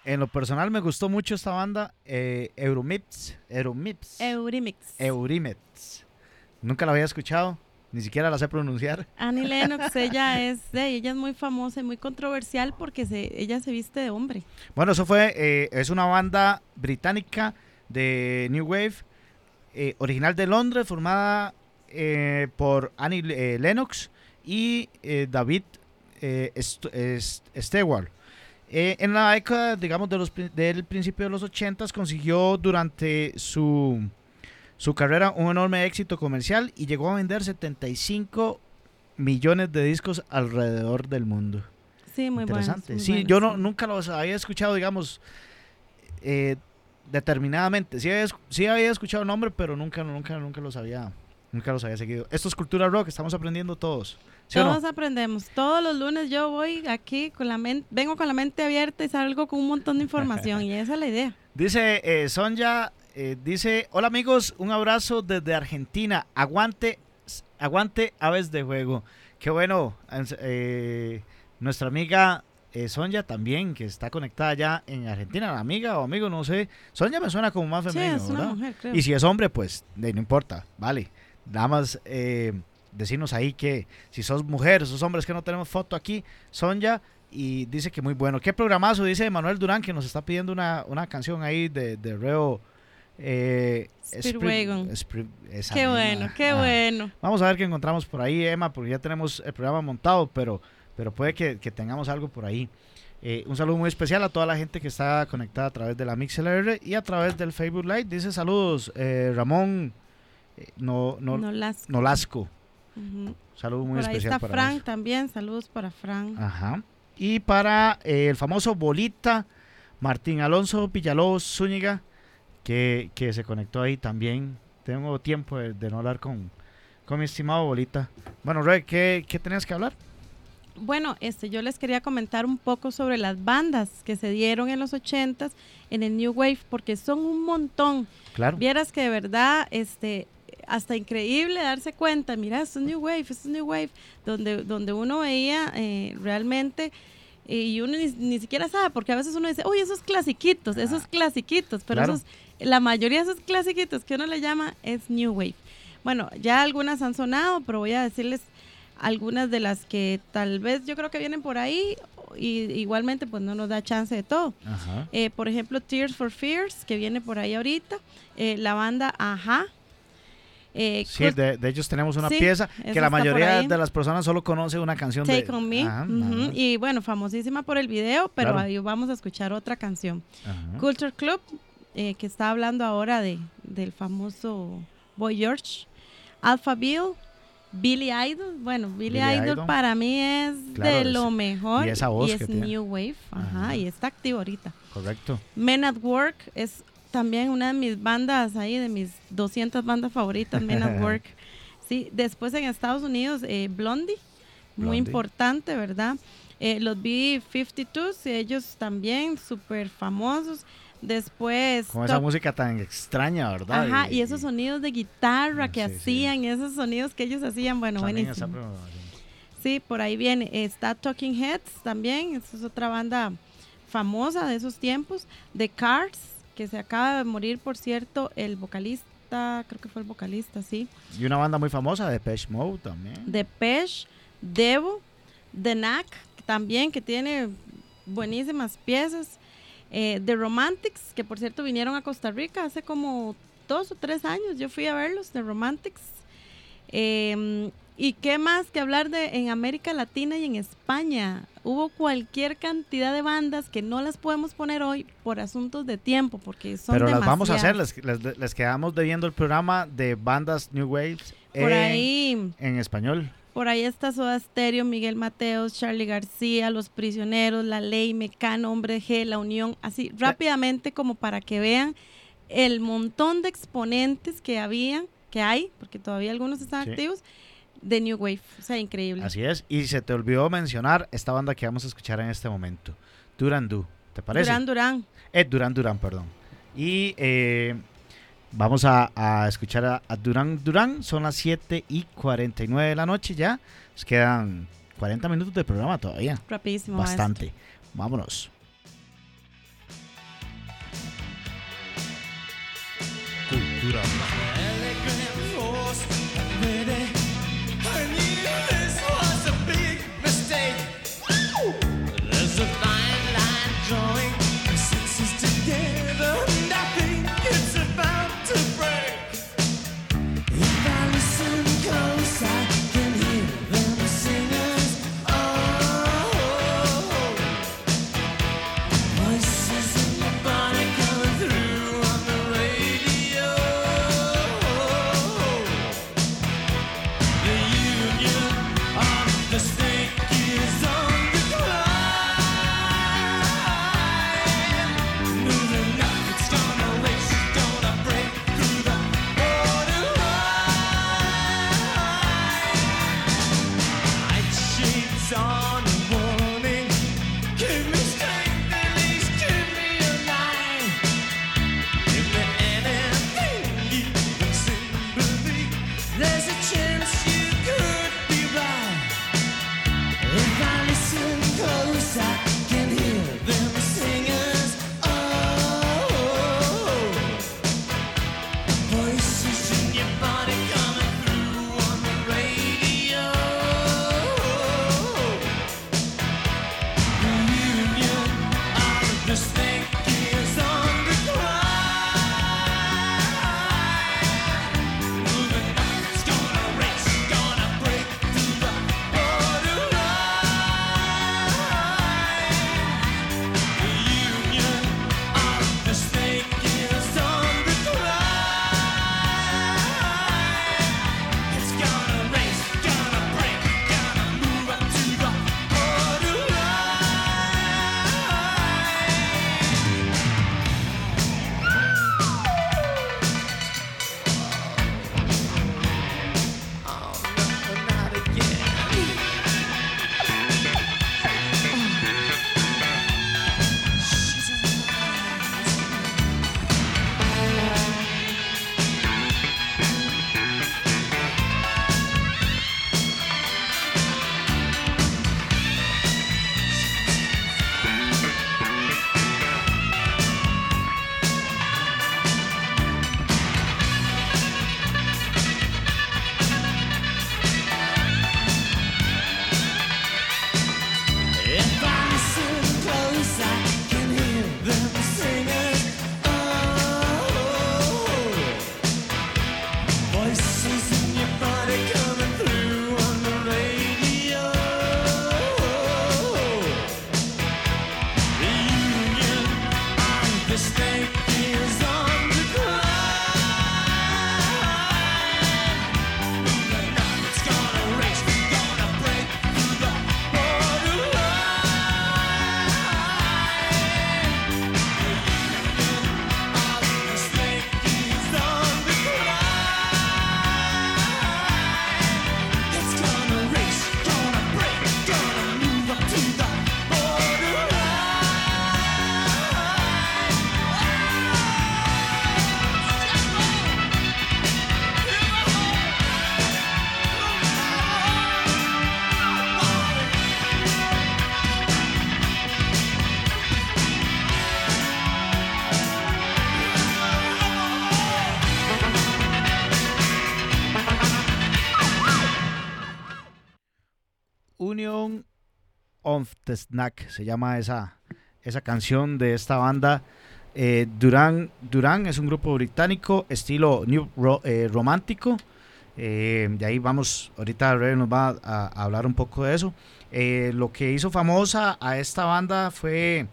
Speaker 2: En lo personal me gustó mucho esta banda, eh, Euromix. Euromix.
Speaker 3: Eurimix.
Speaker 2: Eurimix. Nunca la había escuchado, ni siquiera la sé pronunciar.
Speaker 3: Annie Lennox, ella es, ella es muy famosa y muy controversial porque se, ella se viste de hombre.
Speaker 2: Bueno, eso fue, eh, es una banda británica de New Wave, eh, original de Londres, formada eh, por Annie Lennox y David Stewart. En la década, digamos, de los, del principio de los 80 consiguió durante su su carrera un enorme éxito comercial y llegó a vender 75 millones de discos alrededor del mundo.
Speaker 3: Sí, muy
Speaker 2: Interesante. sí, yo no, nunca los había escuchado, digamos, eh, determinadamente. Sí había, sí había escuchado el nombre, pero nunca, nunca, nunca los había, nunca los había seguido. Esto es Cultura Rock, estamos aprendiendo todos.
Speaker 3: todos aprendemos. Todos los lunes yo voy aquí con la mente, vengo con la mente abierta y salgo con un montón de información y esa es la idea.
Speaker 2: Dice eh, Sonja eh, dice, hola amigos, un abrazo desde Argentina. Aguante, aguante aves de juego. Qué bueno. Eh, nuestra amiga eh, Sonia también, que está conectada ya en Argentina, amiga o amigo, no sé. Sonia me suena como más femenino, Y si es hombre, pues no importa, vale. Nada más decirnos ahí que si sos mujer, sos hombres que no tenemos foto aquí, Sonia, y dice que muy bueno. Qué programazo, dice Manuel Durán, que nos está pidiendo una, una canción ahí de, de Reo
Speaker 3: eh, qué bueno, qué ah. bueno.
Speaker 2: Vamos a ver qué encontramos por ahí, Emma, porque ya tenemos el programa montado, pero, pero puede que, tengamos algo por ahí. Eh, un saludo muy especial a toda la gente que está conectada a través de la MixLR y a través del Facebook Live. Dice saludos, eh, Ramón eh, no, no, Nolasco. Saludos muy
Speaker 3: por
Speaker 2: ahí
Speaker 3: está Frank también, saludos para Frank.
Speaker 2: Ajá. Y para el famoso Bolita, Martín Alonso Villalobos Zúñiga que, se conectó ahí también. Tengo tiempo de, no hablar con, con, mi estimado Bolita. Bueno, Red, ¿qué, ¿qué tenías que hablar?
Speaker 3: Bueno, este, yo les quería comentar un poco sobre las bandas que se dieron en los ochentas en el New Wave, porque son un montón.
Speaker 2: Claro.
Speaker 3: Vieras que de verdad, este, hasta increíble darse cuenta, mira, esto es New Wave, esto es New Wave, donde, donde uno veía eh, realmente y uno ni, siquiera sabe, porque a veces uno dice, uy, esos clasiquitos, esos clasiquitos, pero esos la mayoría de esos clasiquitos que uno le llama es New Wave. Bueno, ya algunas han sonado, pero voy a decirles algunas de las que tal vez yo creo que vienen por ahí y igualmente pues no nos da chance de todo. Eh, por ejemplo, Tears for Fears, que viene por ahí ahorita, eh, la banda Aja.
Speaker 2: Eh, sí, de, ellos tenemos una pieza que la mayoría de las personas solo conoce una canción
Speaker 3: Take de... On Me. Y bueno, famosísima por el video, pero ahí vamos a escuchar otra canción. Culture Club, eh, que está hablando ahora de, del famoso Boy George, Alpha Bill, Billy Idol. Bueno, Billy, Idol, para mí es de lo mejor.
Speaker 2: Y esa voz es
Speaker 3: New Wave, ajá, y está activo ahorita.
Speaker 2: Correcto.
Speaker 3: Men at Work es también una de mis bandas ahí, de mis 200 bandas favoritas, Men at Work. Sí, después en Estados Unidos, eh, Blondie, muy importante, ¿verdad? Eh, los B-52, ellos también súper famosos. Después.
Speaker 2: Con esa música tan extraña, ¿verdad?
Speaker 3: Ajá, y, esos sonidos de guitarra que hacían, esos sonidos que ellos hacían, bueno, buenísimo. Sí, por ahí viene. Está Talking Heads también, esa es otra banda famosa de esos tiempos. The Cars, que se acaba de morir, por cierto, el vocalista, creo que fue el vocalista, sí.
Speaker 2: Y una banda muy famosa, de Pesh Mode también.
Speaker 3: The Pesh, Devo, The Knack, también, que tiene buenísimas piezas. Eh, The Romantics, que por cierto vinieron a Costa Rica hace como dos o tres años. Yo fui a verlos, The Romantics. Em, y qué más que hablar de en América Latina y en España. Hubo cualquier cantidad de bandas que no las podemos poner hoy por asuntos de tiempo, porque son
Speaker 2: Pero las vamos a hacer, les, quedamos debiendo el programa de bandas New Waves
Speaker 3: por ahí,
Speaker 2: en español.
Speaker 3: Por ahí está Soda Stereo, Miguel Mateos, Charlie García, Los Prisioneros, La Ley, Mecano, Hombre G, La Unión, así rápidamente como para que vean el montón de exponentes que había, que hay, porque todavía algunos están activos, de New Wave, o sea, increíble.
Speaker 2: Así es, y se te olvidó mencionar esta banda que vamos a escuchar en este momento, Duran Du, ¿te parece?
Speaker 3: Duran Duran.
Speaker 2: Eh, Duran Duran, perdón. Y eh, vamos a, escuchar a, Duran Duran, son las 7 y 49 de la noche ya, nos quedan 40 minutos de programa todavía.
Speaker 3: Rapidísimo.
Speaker 2: Bastante. Vámonos.
Speaker 4: Cultura Snack, se llama esa, esa canción de esta banda. Eh, Durán, Durán es un grupo británico, estilo new eh, romántico. Eh, de ahí vamos, ahorita nos va a, hablar un poco de eso. lo que hizo famosa a esta banda fue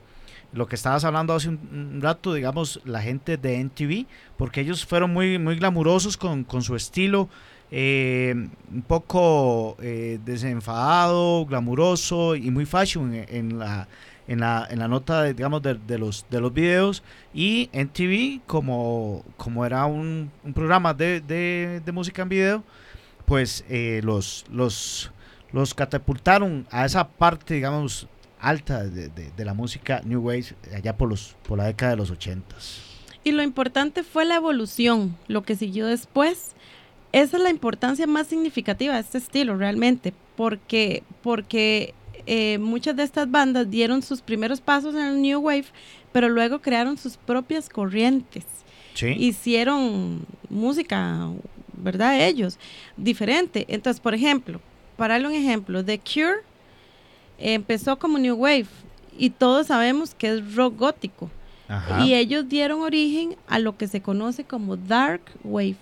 Speaker 4: lo que estabas hablando hace un, rato, digamos, la gente de NTV, porque ellos fueron muy, muy glamurosos con, con su estilo. Eh, un poco eh, desenfadado, glamuroso y muy fashion en, la, en, la, en la nota, de, digamos, de, los, de los videos. Y en TV, como, como era un, programa de, de, música en video, pues eh, los, los, los catapultaron a esa parte, digamos, alta de, de, la música New Wave allá por, los, por la década de los ochentas.
Speaker 3: Y lo importante fue la evolución, lo que siguió después esa es la importancia más significativa de este estilo realmente, porque, porque eh, muchas de estas bandas dieron sus primeros pasos en el New Wave, pero luego crearon sus propias corrientes. hicieron música, ¿verdad? Ellos, diferente. Entonces, por ejemplo, para darle un ejemplo, The Cure empezó como New Wave y todos sabemos que es rock gótico. Y ellos dieron origen a lo que se conoce como Dark Wave.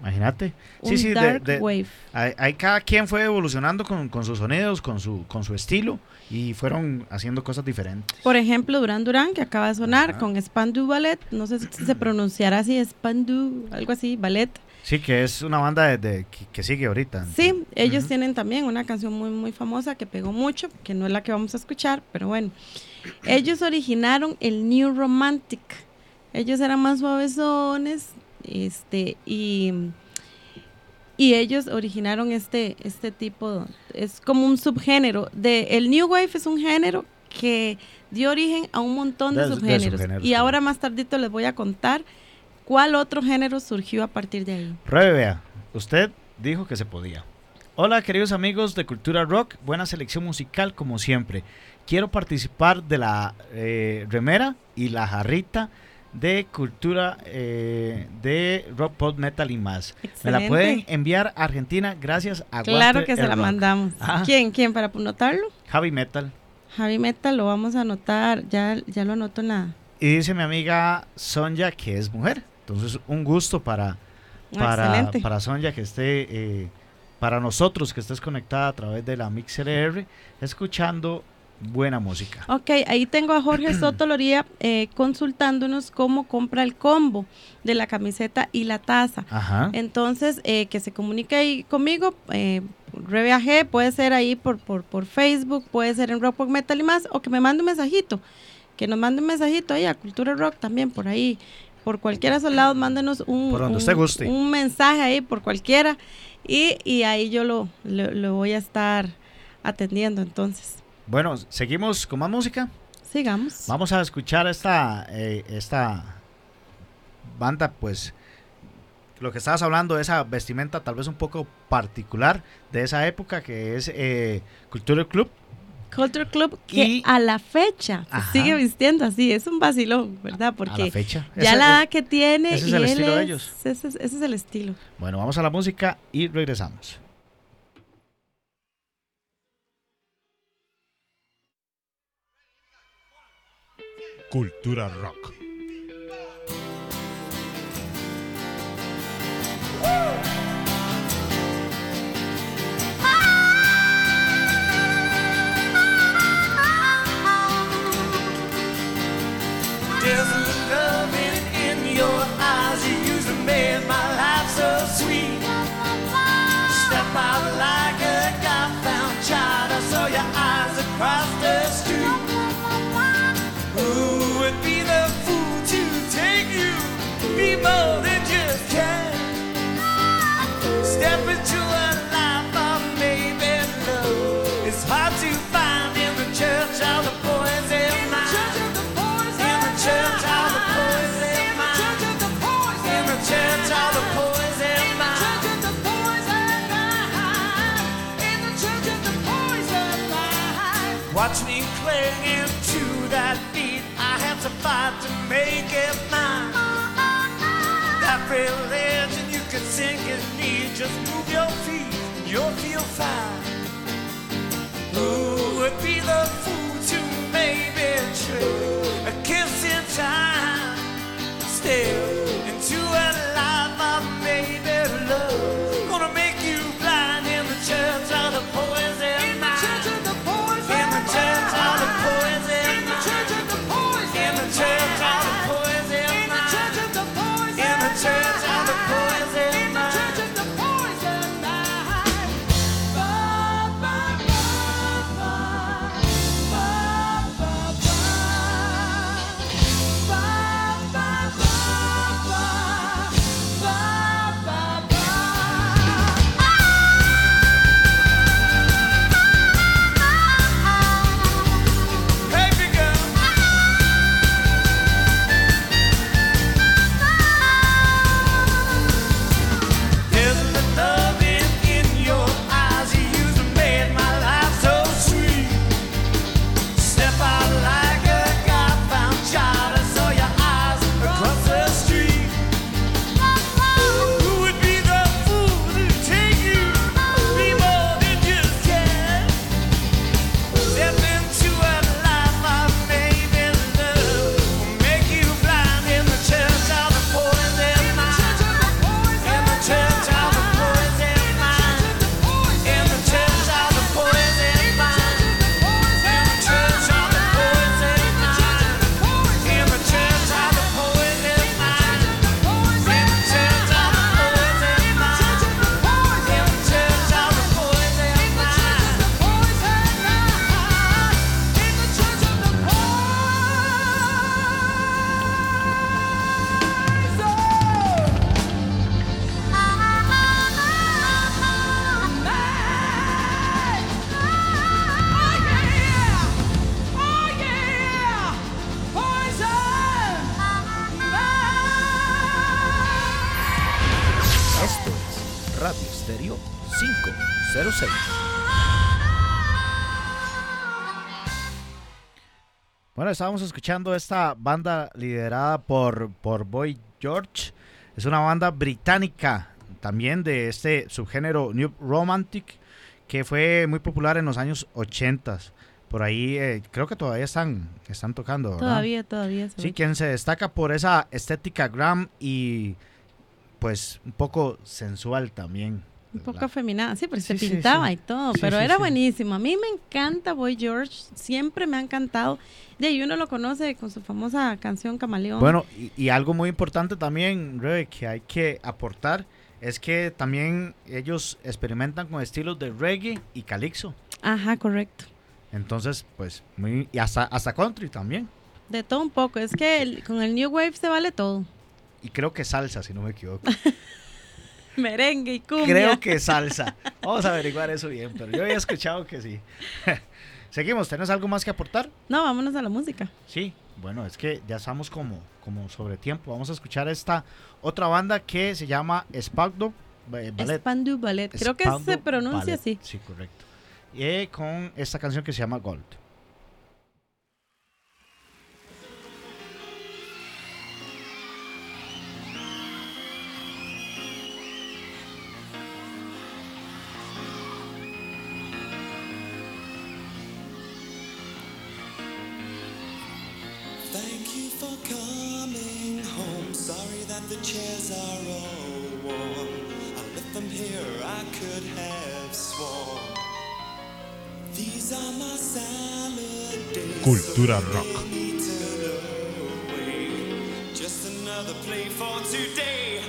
Speaker 2: Imagínate. Sí, sí, dark wave. Hay, cada quien fue evolucionando con, con, sus sonidos, con su, con su estilo y fueron haciendo cosas diferentes.
Speaker 3: Por ejemplo, Durán Durán, que acaba de sonar con Spandu Ballet, no sé si se pronunciará así, Spandu, algo así, ballet.
Speaker 2: Sí, que es una banda de, que, sigue ahorita.
Speaker 3: Sí, ellos tienen también una canción muy, muy famosa que pegó mucho, que no es la que vamos a escuchar, pero bueno. Ellos originaron el New Romantic. Ellos eran más suavezones, este, y, y ellos originaron este, este tipo, es como un subgénero. De, el New Wave es un género que dio origen a un montón de, subgéneros. y ahora más tardito les voy a contar cuál otro género surgió a partir de ahí.
Speaker 2: Rebe, usted dijo que se podía. Hola queridos amigos de Cultura Rock, buena selección musical como siempre. Quiero participar de la eh, remera y la jarrita de cultura eh, de rock, pop, metal y más. Me la pueden enviar a Argentina gracias a
Speaker 3: Claro que se la mandamos. ¿Quién? ¿Quién para anotarlo?
Speaker 2: Javi Metal.
Speaker 3: Javi Metal lo vamos a anotar, ya, ya lo anoto nada.
Speaker 2: Y dice mi amiga Sonja que es mujer. Entonces, un gusto para, para, para Sonja que esté, eh, para nosotros que estés conectada a través de la Mixer R, escuchando buena música.
Speaker 3: Ok, ahí tengo a Jorge Soto Loría eh, consultándonos cómo compra el combo de la camiseta y la taza. Ajá. Entonces, eh, que se comunique ahí conmigo, eh, Reviaje, puede ser ahí por, por, por Facebook, puede ser en Rock Pop Metal y más, o que me mande un mensajito, que nos mande un mensajito ahí a Cultura Rock también, por ahí, por cualquiera de esos lados, mándenos un, un, mensaje ahí por cualquiera, y, y ahí yo lo, lo voy a estar atendiendo entonces.
Speaker 2: Bueno, seguimos con más música.
Speaker 3: Sigamos.
Speaker 2: Vamos a escuchar esta, eh, esta banda, pues lo que estabas hablando, de esa vestimenta tal vez un poco particular de esa época que es eh, Culture Club.
Speaker 3: Culture Club que a la fecha sigue vistiendo así, es un vacilón, ¿verdad? Porque a la fecha. ya la edad que tiene ese es el estilo de ellos. ese es el estilo.
Speaker 2: Bueno, vamos a la música y regresamos. Cultura Rock. Just move your feet, you'll feel fine. Who would be the fool to maybe trade a kiss in time? Still into a life of maybe love. Bueno, estábamos escuchando esta banda liderada por, por Boy George. Es una banda británica también de este subgénero New Romantic que fue muy popular en los años 80. Por ahí eh, creo que todavía están, están tocando.
Speaker 3: Todavía, todavía.
Speaker 2: Sí, quien se destaca por esa estética gram y pues un poco sensual también.
Speaker 3: Un poco afeminada, sí, pero se pintaba y todo, pero era buenísimo. A mí me encanta Boy George, siempre me ha encantado. De ahí uno lo conoce con su famosa canción Camaleón.
Speaker 2: Bueno, y, algo muy importante también, Rebe, que hay que aportar, es que también ellos experimentan con estilos de reggae y calixto.
Speaker 3: Ajá, correcto.
Speaker 2: Entonces, pues, muy, y hasta, hasta country también.
Speaker 3: De todo un poco, es que con el New Wave se vale todo.
Speaker 2: Y creo que salsa, si no me equivoco.
Speaker 3: Merengue y cumbia.
Speaker 2: Creo que salsa. Vamos a averiguar eso bien, pero yo había escuchado que sí. Seguimos, ¿tenés algo más que aportar?
Speaker 3: No, vámonos a la música.
Speaker 2: Sí, bueno, es que ya estamos como, como sobre tiempo. Vamos a escuchar esta otra banda que se llama Spagdo
Speaker 3: eh, Ballet. Ballet. Creo que se pronuncia así.
Speaker 2: Sí, correcto. Y con esta canción que se llama Gold.
Speaker 4: coming home. Sorry that the chairs are all warm. I left them here, I could have sworn. These are my salad days.
Speaker 1: Cultura rock.
Speaker 4: Just another play for today.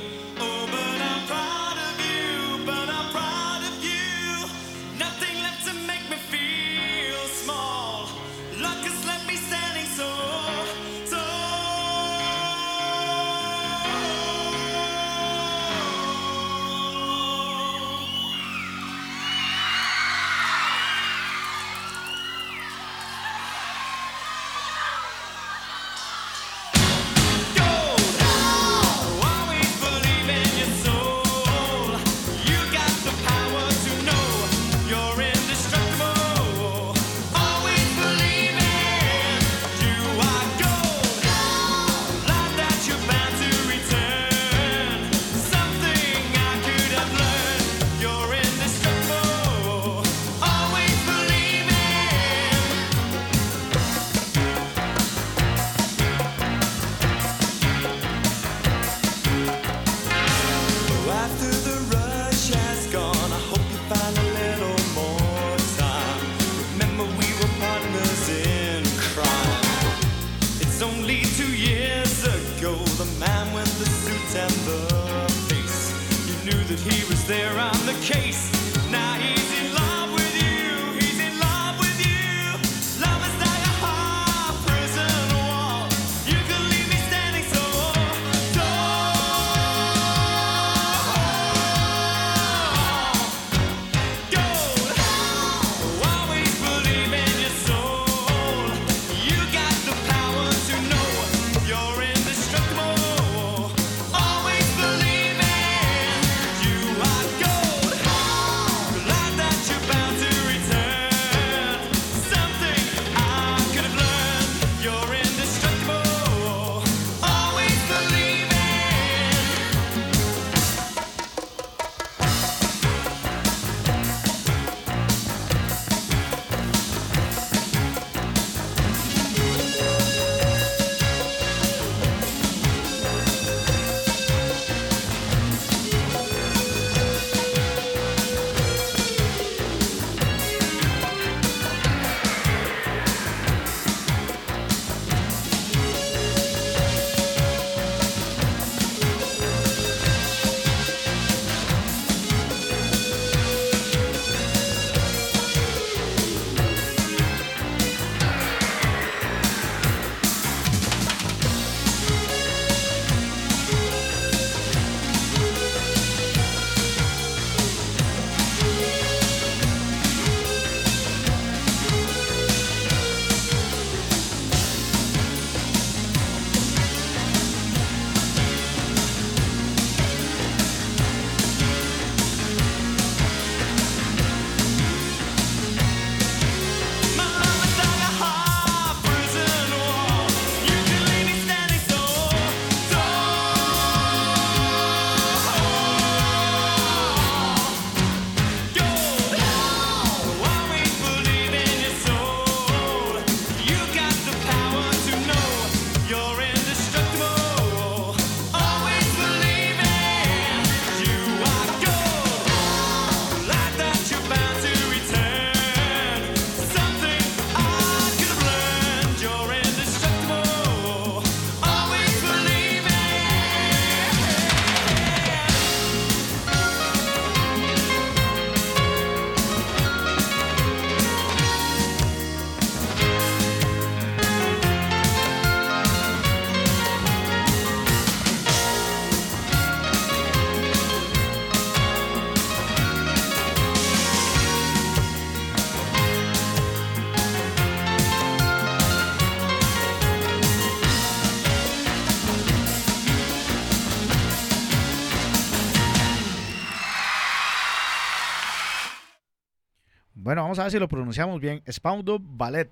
Speaker 2: Bueno, vamos a ver si lo pronunciamos bien. Spaudo Ballet.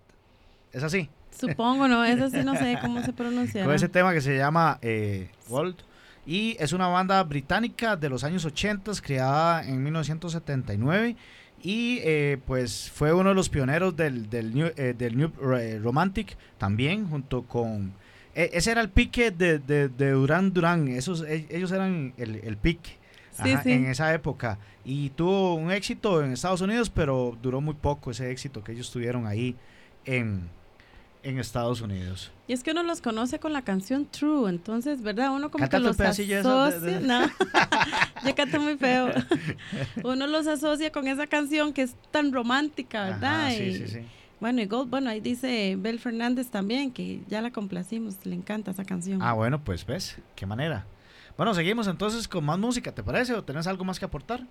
Speaker 2: ¿Es así?
Speaker 3: Supongo, no, eso sí no sé cómo se pronuncia.
Speaker 2: Con ese tema que se llama eh, Gold. Y es una banda británica de los años 80, creada en 1979. Y eh, pues fue uno de los pioneros del, del New, eh, del new Romantic también, junto con... E, ese era el pique de, de, de Duran Duran, esos, e, ellos eran el, el pique en esa época. Y tuvo un éxito en Estados Unidos, pero duró muy poco ese éxito que ellos tuvieron ahí en, enEstados Unidos.
Speaker 3: Y es que uno los conoce con la canción True, entonces, ¿verdad? Uno como que los asocia... No, yo canto muy feo. Uno los asocia con esa canción que es tan romántica, ¿verdad? sí, sí, sí. Bueno, y Gold, bueno, ahí dice Bel Fernández también, que ya la complacimos, le encanta esa canción.
Speaker 2: Ah, bueno, pues ves, qué manera. Bueno, seguimos entonces con más música, ¿te parece? ¿O tenés algo más que aportar?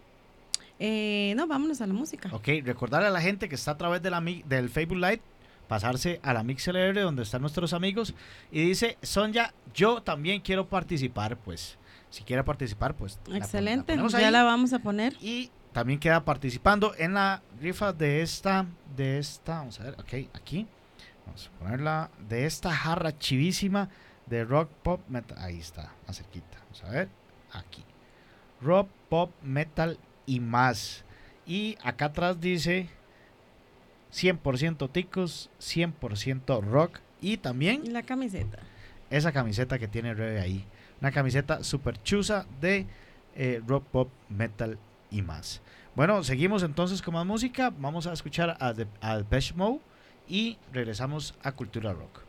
Speaker 3: Eh, no, vámonos a la música.
Speaker 2: Ok, recordarle a la gente que está a través de la, del Facebook Live pasarse a la MixLR donde están nuestros amigos y dice, Sonja, yo también quiero participar, pues si quiere participar, pues...
Speaker 3: Excelente, ya la vamos a poner.
Speaker 2: Y también queda participando en la rifa de esta, de esta, vamos a ver, ok, aquí, vamos a ponerla, de esta jarra chivísima de rock pop metal, ahí está, más cerquita, vamos a ver, aquí, rock pop metal y más. Y acá atrás dice 100% ticos, 100% rock y también...
Speaker 3: La camiseta.
Speaker 2: Esa camiseta que tiene Rebe ahí. Una camiseta super chusa de eh, rock, pop, metal y más. Bueno, seguimos entonces con más música. Vamos a escuchar a, The, a Mode y regresamos a Cultura Rock.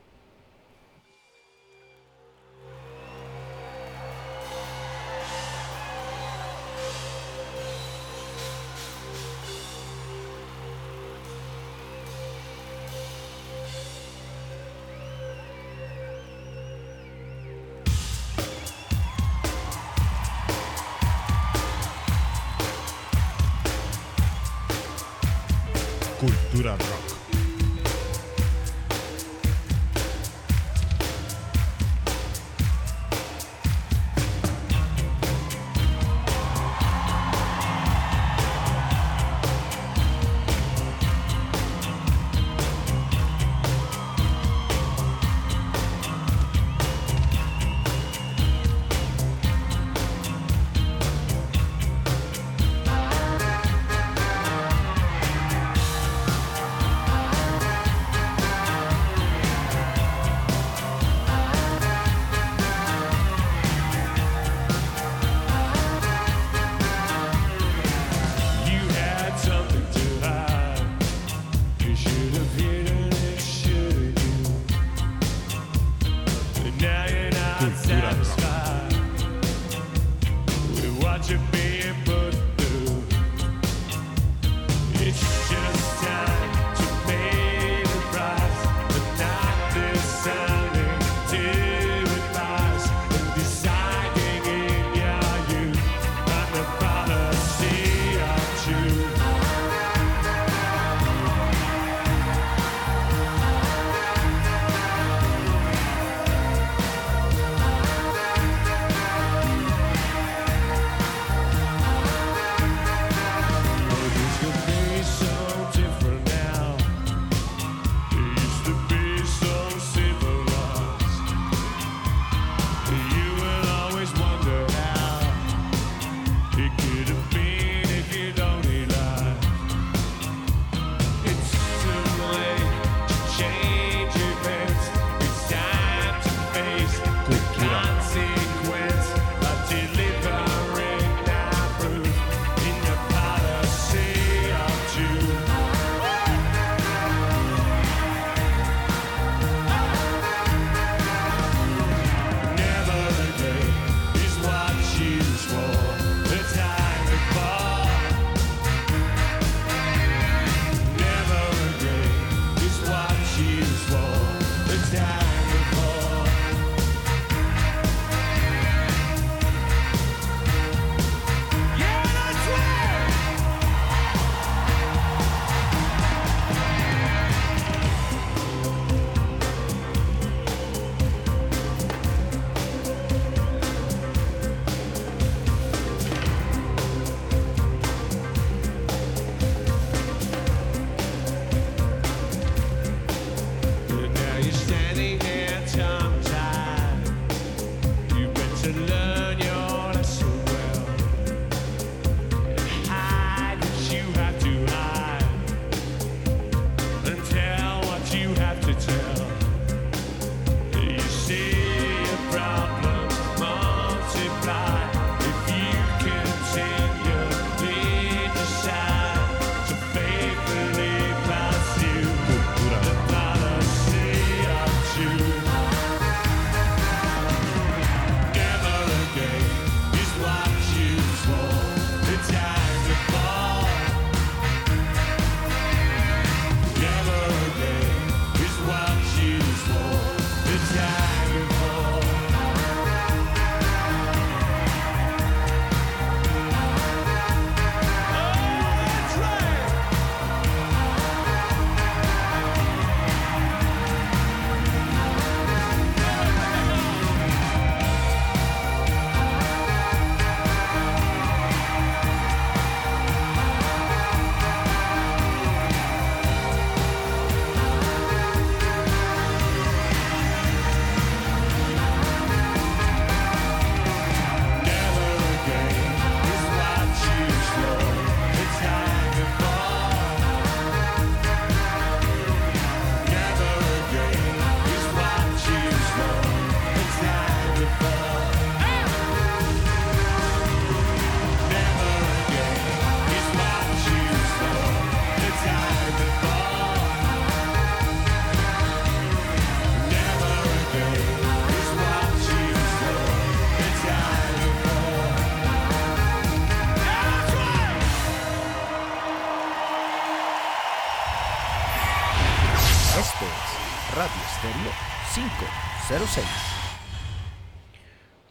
Speaker 2: 506.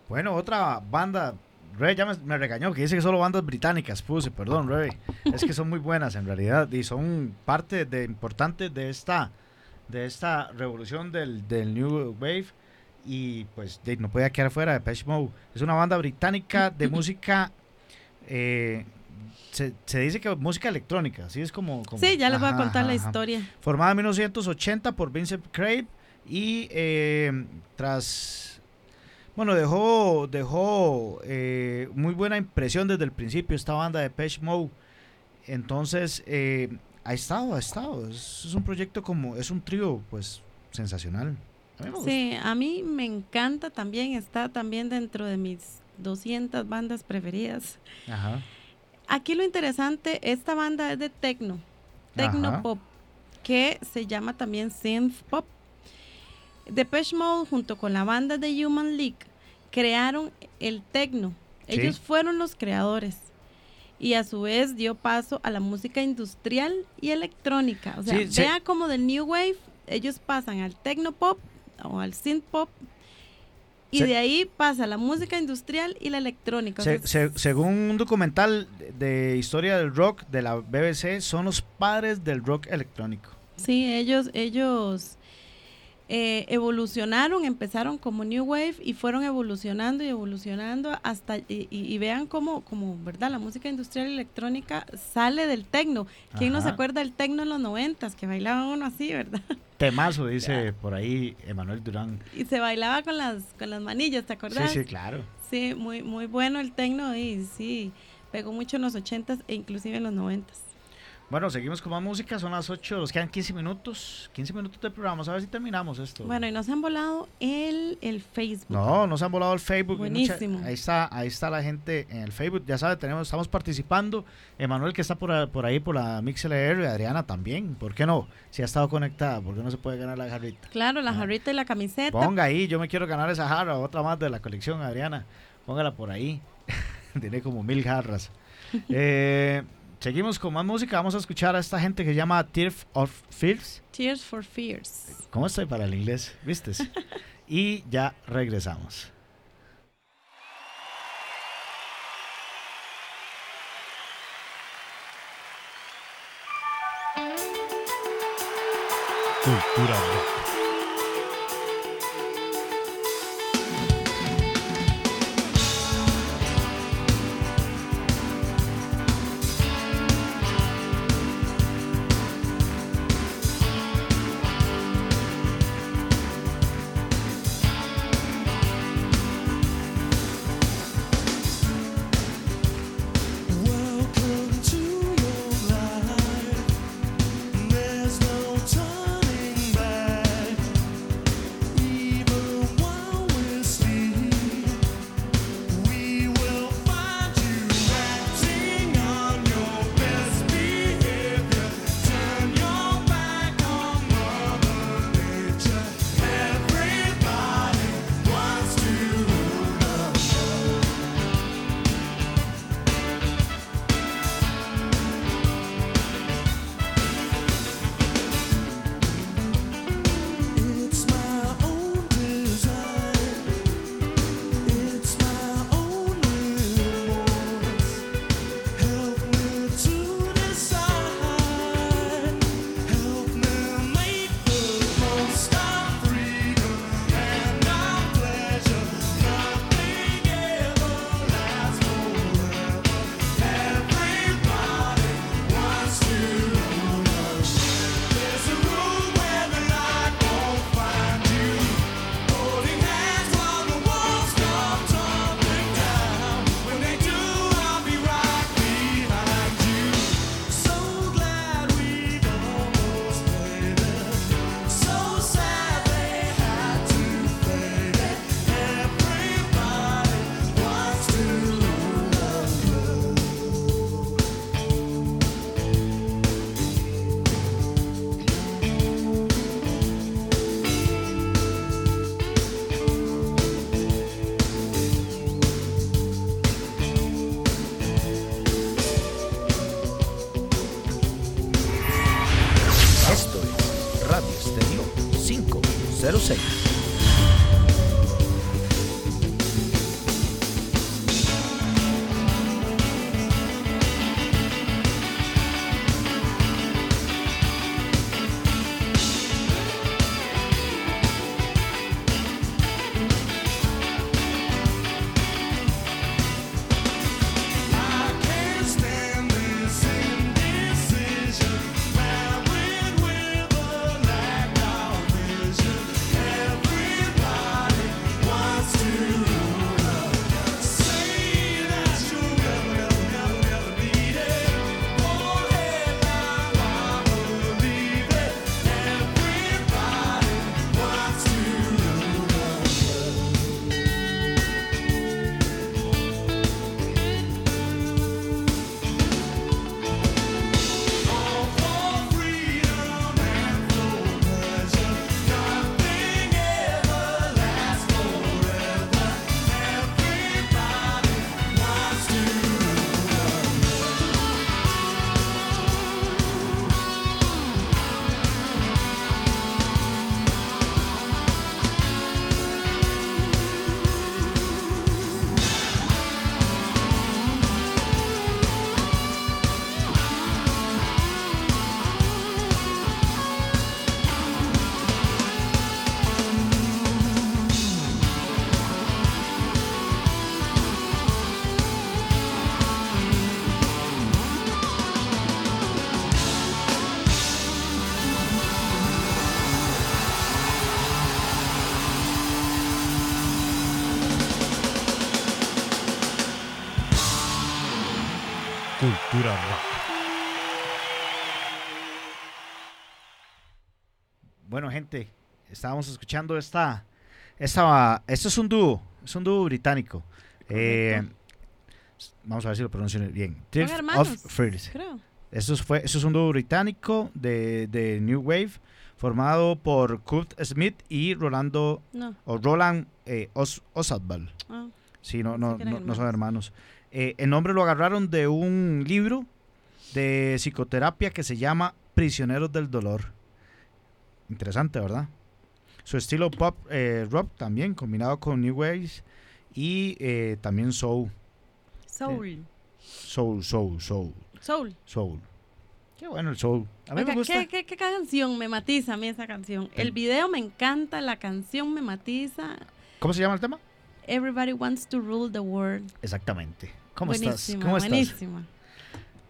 Speaker 2: Bueno, otra banda. Rey ya me, regañó que dice que solo bandas británicas puse, perdón, Rey. Es que son muy buenas en realidad y son parte de importante de esta de esta revolución del, del New Wave y pues no podía quedar fuera de Pesh Mode. Es una banda británica de música eh, se, dice que música electrónica, así es como...
Speaker 3: sí, ya les voy a contar la historia.
Speaker 2: Formada en 1980 por Vincent Craig y eh, tras... Bueno, dejó, dejó eh, muy buena impresión desde el principio esta banda de Pesh Mode. Entonces, eh, ha estado, ha estado. Es, es, un proyecto como, es un trío, pues, sensacional.
Speaker 3: sí, a mí me encanta también, está también dentro de mis 200 bandas preferidas. Ajá. Aquí lo interesante, esta banda es de techno, techno pop, que se llama también synth pop. Depeche Mode junto con la banda de Human League crearon el techno. Ellos fueron los creadores y a su vez dio paso a la música industrial y electrónica. O sea, vea como del New Wave, ellos pasan al techno pop o al synth pop y de ahí pasa la música industrial y la electrónica.
Speaker 2: según un documental de historia del rock de la BBC, son los padres del rock electrónico.
Speaker 3: Sí, ellos, ellos eh, evolucionaron, empezaron como New Wave y fueron evolucionando y evolucionando hasta, y, vean cómo, como, ¿verdad? La música industrial y electrónica sale del tecno. ¿Quién no se acuerda del tecno en los noventas? Que bailaba uno así, ¿verdad?
Speaker 2: Temazo, dice por ahí Emanuel Durán.
Speaker 3: Y se bailaba con las, con las manillas, ¿te acuerdas?
Speaker 2: Sí, sí, claro.
Speaker 3: Sí, muy, muy bueno el tecno y sí, pegó mucho en los ochentas e inclusive en los noventas.
Speaker 2: Bueno, seguimos con más música, son las 8, nos quedan 15 minutos, 15 minutos de programa, a ver si terminamos esto.
Speaker 3: Bueno, y nos han volado el, el Facebook.
Speaker 2: No, nos han volado el Facebook.
Speaker 3: Buenísimo.
Speaker 2: ahí está, ahí está la gente en el Facebook, ya sabe, tenemos, estamos participando. Emanuel que está por, por ahí por la MixLR, Adriana también, ¿por qué no? Si ha estado conectada, ¿por qué no se puede ganar la jarrita?
Speaker 3: Claro, la ah. jarrita y la camiseta.
Speaker 2: Ponga ahí, yo me quiero ganar esa jarra, otra más de la colección, Adriana. Póngala por ahí. Tiene como mil jarras. eh, Seguimos con más música. Vamos a escuchar a esta gente que se llama Tears of Fears.
Speaker 3: Tears for Fears.
Speaker 2: ¿Cómo estoy para el inglés? ¿Viste? y ya regresamos. Cultura
Speaker 1: Cultura
Speaker 2: estábamos escuchando esta, esta, esto es un dúo, es un dúo británico. Eh, vamos a ver si lo pronuncio bien. Drift of Fears. Eso, fue, eso es un dúo británico de, de New Wave formado por Kurt Smith y Rolando o Roland eh, Os, Ah, sí, no, no, no, son hermanos. Eh, el nombre lo agarraron de un libro de psicoterapia que se llama Prisioneros del Dolor. Interesante, ¿verdad? Su estilo pop eh, rock también, combinado con New Ways y eh, también soul.
Speaker 3: Soul.
Speaker 2: soul, soul, soul.
Speaker 3: Soul.
Speaker 2: Soul. Qué bueno el soul. A mí me
Speaker 3: gusta. ¿qué, qué, canción me matiza a mí esa canción? El video me encanta, la canción me matiza.
Speaker 2: ¿Cómo se llama el tema?
Speaker 3: Everybody wants to rule the world.
Speaker 2: Exactamente. ¿Cómo estás? ¿Cómo buenísima.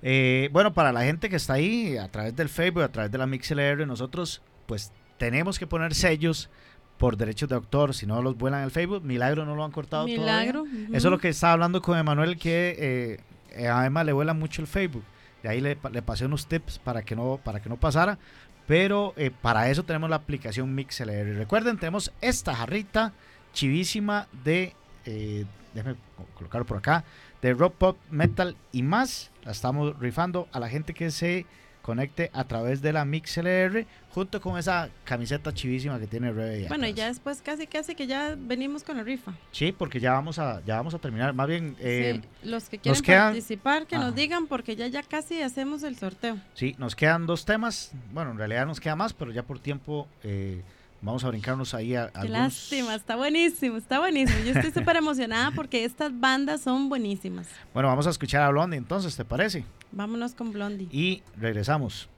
Speaker 2: Eh, bueno, para la gente que está ahí a través del Facebook, a través de la MixLR, nosotros pues tenemos que poner sellos por derechos de autor, si no los vuelan el Facebook. Milagro no lo han cortado
Speaker 3: Milagro.
Speaker 2: Eso es lo que estaba hablando con Emanuel, que eh, además le vuela mucho el Facebook. De ahí le, pasé unos tips para que no, para que no pasara. Pero eh, para eso tenemos la aplicación MixLR. Recuerden, tenemos esta jarrita chivísima de, eh, déjenme colocarlo por acá, de rock pop, metal y más. La estamos rifando a la gente que se conecte a través de la MixLR junto con esa camiseta chivísima que tiene Rebe.
Speaker 3: Bueno, y ya después casi casi que ya venimos con la rifa.
Speaker 2: Sí, porque ya vamos a ya vamos a terminar. Más bien eh,
Speaker 3: los que quieren participar que nos digan porque ya ya casi hacemos el sorteo.
Speaker 2: Sí, nos quedan dos temas. Bueno, en realidad nos queda más, pero ya por tiempo eh, Vamos a brincarnos ahí a,
Speaker 3: Qué lástima, está buenísimo, está buenísimo. Yo estoy súper emocionada porque estas bandas son buenísimas.
Speaker 2: Bueno, vamos a escuchar a Blondie entonces, ¿te parece?
Speaker 3: Vámonos con Blondie.
Speaker 2: Y regresamos.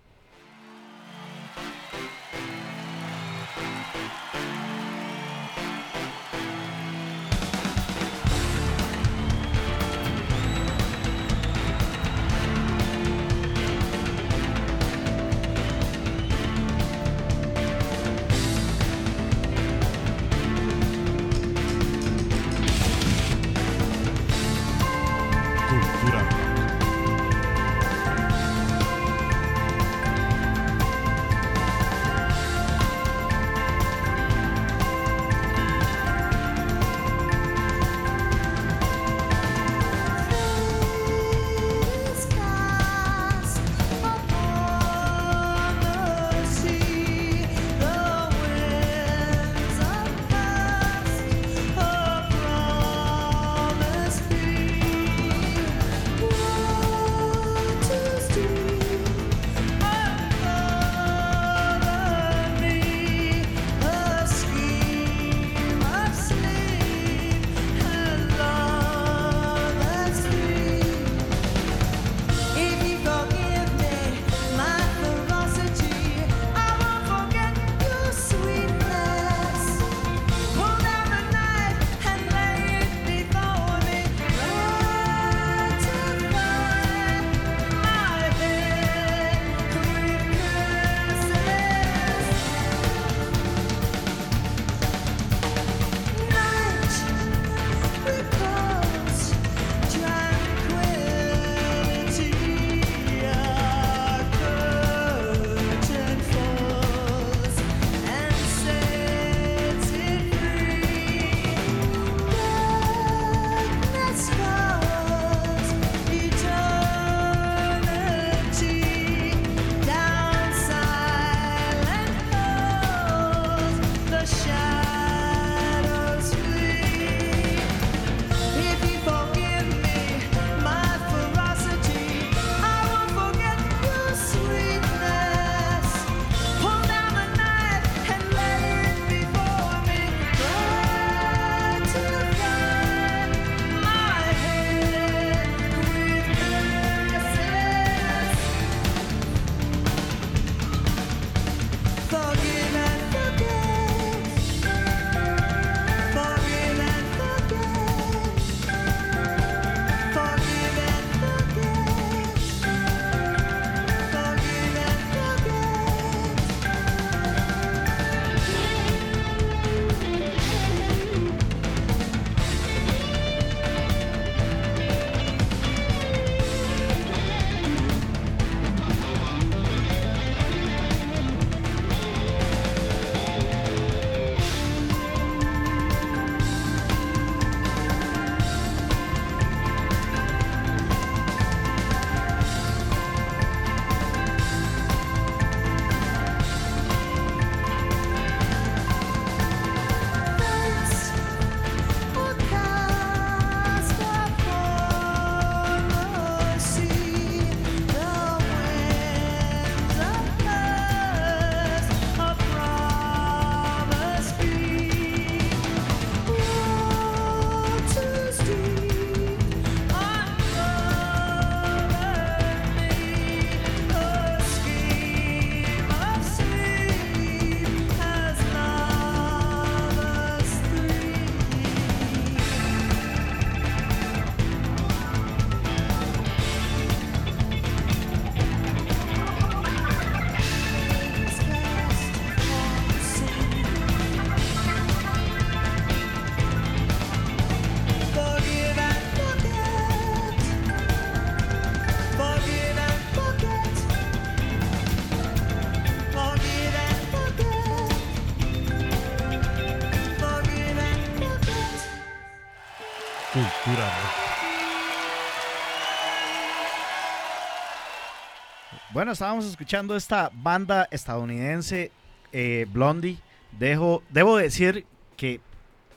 Speaker 2: Bueno, estábamos escuchando esta banda estadounidense, eh, Blondie. Dejo, debo decir que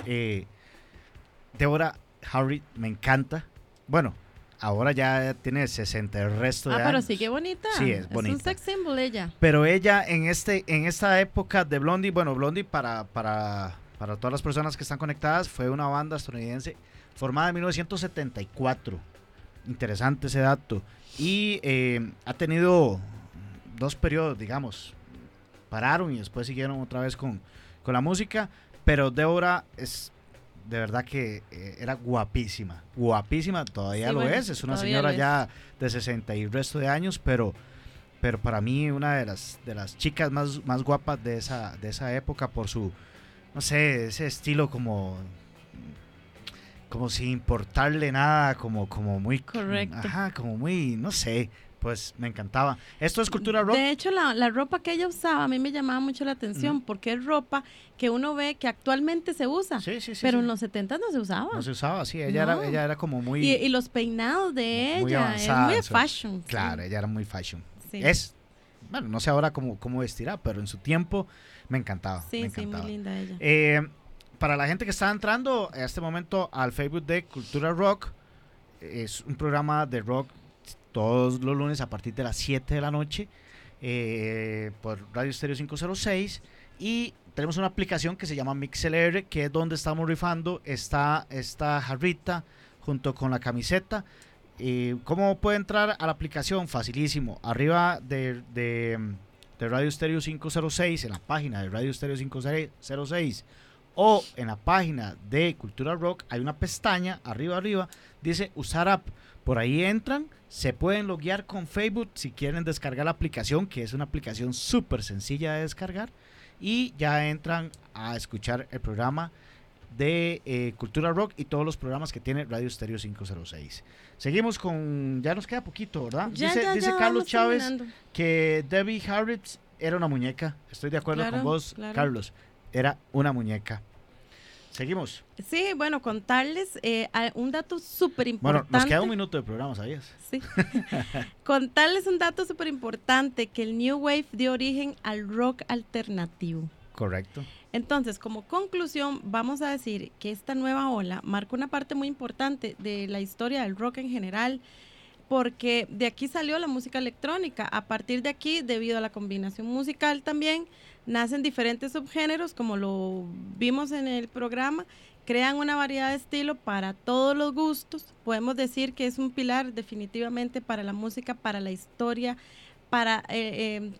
Speaker 2: eh, Deborah Harry me encanta. Bueno, ahora ya tiene 60 el resto de
Speaker 3: Ah, pero
Speaker 2: años.
Speaker 3: sí, qué bonita.
Speaker 2: Sí, es
Speaker 3: Es un
Speaker 2: bonita.
Speaker 3: sex symbol ella.
Speaker 2: Pero ella en este en esta época de Blondie, bueno, Blondie para, para, para todas las personas que están conectadas fue una banda estadounidense formada en 1974. Interesante ese dato. Y eh, ha tenido dos periodos, digamos. Pararon y después siguieron otra vez con, con la música. Pero Deborah es de verdad que eh, era guapísima. Guapísima, todavía
Speaker 3: Sí,
Speaker 2: lo
Speaker 3: bueno,
Speaker 2: es. Es una señora
Speaker 3: es.
Speaker 2: ya de 60 y resto de años, pero pero para mí una de las de las chicas más, más guapas de esa de esa época por su no sé ese estilo como como sin importarle nada como como muy
Speaker 3: Correcto.
Speaker 2: ajá como muy no sé pues me encantaba esto es cultura rock
Speaker 3: De hecho, la, la ropa que ella usaba a mí me llamaba mucho la atención porque es ropa que uno ve que actualmente se usa,
Speaker 2: sí sí sí
Speaker 3: pero en los 70 no se usaba.
Speaker 2: no se usaba sí ella
Speaker 3: No.
Speaker 2: era ella era como muy
Speaker 3: y, y los peinados de
Speaker 2: muy
Speaker 3: ella, es
Speaker 2: avanzada
Speaker 3: muy de
Speaker 2: su-
Speaker 3: fashion.
Speaker 2: claro ella era muy fashion
Speaker 3: Sí.
Speaker 2: es bueno no sé ahora cómo cómo vestirá pero en su tiempo me encantaba me
Speaker 3: Sí, sí, muy linda ella.
Speaker 2: Eh, para la gente que está entrando a este momento al Facebook de Cultura Rock, es un programa de rock todos los lunes a partir de las 7 de la noche eh, por Radio Stereo 506 y tenemos una aplicación que se llama MixLR que es donde estamos rifando esta, esta jarrita junto con la camiseta. Eh, ¿Cómo puede entrar a la aplicación? Facilísimo. Arriba de, de, de Radio Stereo 506, en la página de Radio Stereo 506 o en la página de Cultura Rock hay una pestaña arriba arriba dice usar app. Por ahí entran se pueden loguear con Facebook si quieren descargar la aplicación que es una aplicación súper sencilla de descargar. Y ya entran a escuchar el programa de eh, Cultura Rock y todos los programas que tiene Radio Stereo 506 seguimos con ya nos queda poquito verdad
Speaker 3: Ya,
Speaker 2: dice,
Speaker 3: ya,
Speaker 2: dice
Speaker 3: ya,
Speaker 2: Carlos Chávez que Debbie Harris era una muñeca. Estoy de acuerdo
Speaker 3: Claro,
Speaker 2: con vos
Speaker 3: claro.
Speaker 2: Carlos era una muñeca seguimos
Speaker 3: Sí, bueno, contarles eh, un dato súper
Speaker 2: Bueno,
Speaker 3: importante.
Speaker 2: nos queda un minuto de programa, ¿sabías?
Speaker 3: Sí. Contarles un dato súper importante, que el New Wave dio origen al rock alternativo.
Speaker 2: Correcto.
Speaker 3: Entonces, como conclusión, vamos a decir que esta nueva ola marca una parte muy importante de la historia del rock en general, porque de aquí salió la música electrónica. A partir de aquí, debido a la combinación musical también, nacen diferentes subgéneros, como lo vimos en el programa, crean una variedad de estilo para todos los gustos. Podemos decir que es un pilar definitivamente para la música, para la historia, para eh, eh,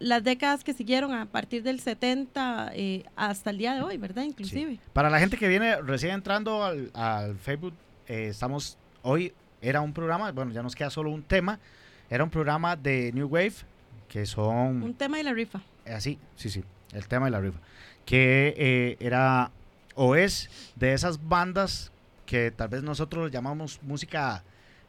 Speaker 3: las décadas que siguieron a partir del 70 eh, hasta el día de hoy, ¿verdad? Inclusive.
Speaker 2: Para la gente que viene recién entrando al, al Facebook, eh, estamos hoy, era un programa, bueno, ya nos queda solo un tema, era un programa de New Wave, que son...
Speaker 3: Un tema y la rifa.
Speaker 2: Así, sí, sí, el tema de la rifa. Que eh, era o es de esas bandas que tal vez nosotros llamamos música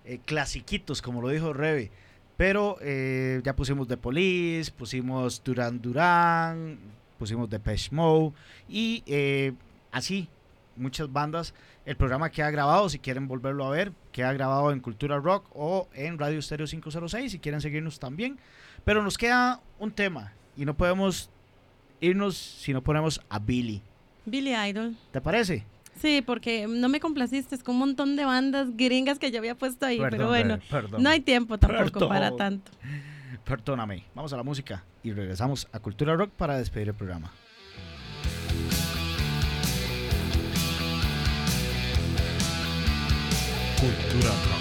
Speaker 2: eh, clasiquitos, como lo dijo Rebe. Pero eh, ya pusimos The Police, pusimos Duran Duran, pusimos Depeche Mode y eh, así muchas bandas. El programa que ha grabado, si quieren volverlo a ver, que ha grabado en Cultura Rock o en Radio Stereo 506, si quieren seguirnos también. Pero nos queda un tema y no podemos irnos si no ponemos a Billy.
Speaker 3: Billy Idol.
Speaker 2: ¿Te parece?
Speaker 3: Sí, porque no me complaciste con un montón de bandas gringas que yo había puesto ahí, pero bueno,
Speaker 2: perdón.
Speaker 3: no hay tiempo tampoco
Speaker 2: Perdón.
Speaker 3: para tanto.
Speaker 2: Perdóname. Vamos a la música y regresamos a Cultura Rock para despedir el programa.
Speaker 1: Cultura rock.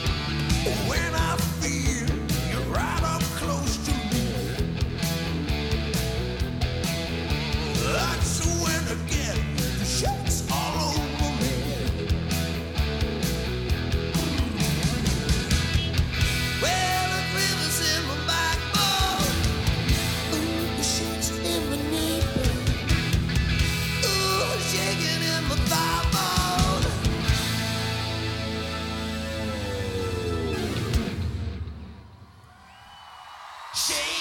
Speaker 4: Shame.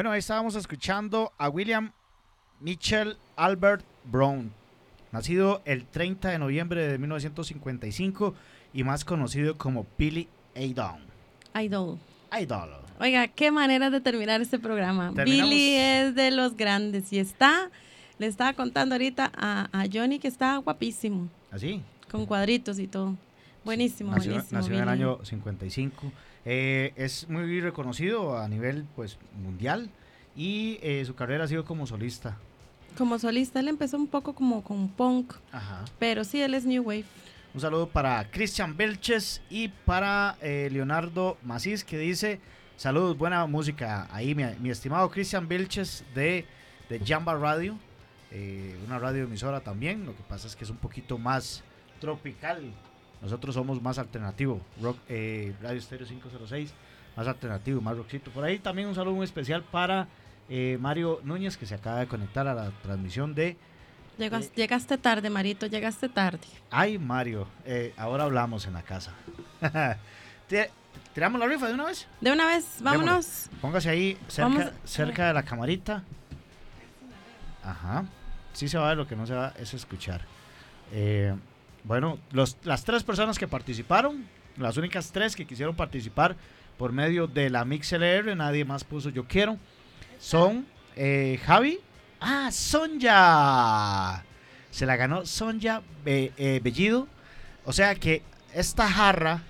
Speaker 2: Bueno, ahí estábamos escuchando a William Mitchell Albert Brown, nacido el 30 de noviembre de 1955 y más conocido como Billy Idol.
Speaker 3: Idol.
Speaker 2: Idol.
Speaker 3: Oiga, qué manera de terminar este programa.
Speaker 2: Terminamos-
Speaker 3: Billy es de los grandes y está, le estaba contando ahorita a, a Johnny que está guapísimo,
Speaker 2: Así.
Speaker 3: con cuadritos y todo. Buenísimo,
Speaker 2: Nació,
Speaker 3: buenísimo.
Speaker 2: nació en el año 55. Eh, es muy reconocido a nivel pues mundial y eh, su carrera ha sido como solista.
Speaker 3: Como solista, él empezó un poco como con punk,
Speaker 2: Ajá.
Speaker 3: pero sí, él es New Wave.
Speaker 2: Un saludo para Christian Belches y para eh, Leonardo Macís que dice, saludos, buena música. Ahí mi, mi estimado Christian Belches de, de Jamba Radio, una radio emisora también, lo que pasa es que es un poquito más tropical. Nosotros somos más alternativo, rock, eh, Radio Stereo 506, más alternativo, más rockcito. Por ahí también un saludo muy especial para eh, Mario Núñez que se acaba de conectar a la transmisión de
Speaker 3: Llegas-
Speaker 2: Eh.
Speaker 3: Llegaste tarde, Marito, llegaste tarde.
Speaker 2: Ay, Mario, eh, ahora hablamos en la casa. Te- ¿Tiramos la rifa de una vez?
Speaker 3: De una vez, vámonos.
Speaker 2: Póngase ahí cerca,
Speaker 3: Vamos-
Speaker 2: cerca de la camarita. Ajá. Sí se va a ver, lo que no se va es escuchar. Eh, bueno, los, las tres personas que participaron, las únicas tres que quisieron participar por medio de la MixLR, nadie más puso yo quiero, son eh, Javi. Ah, Sonja. Se la ganó Sonja Be- eh, Bellido. O sea que esta jarra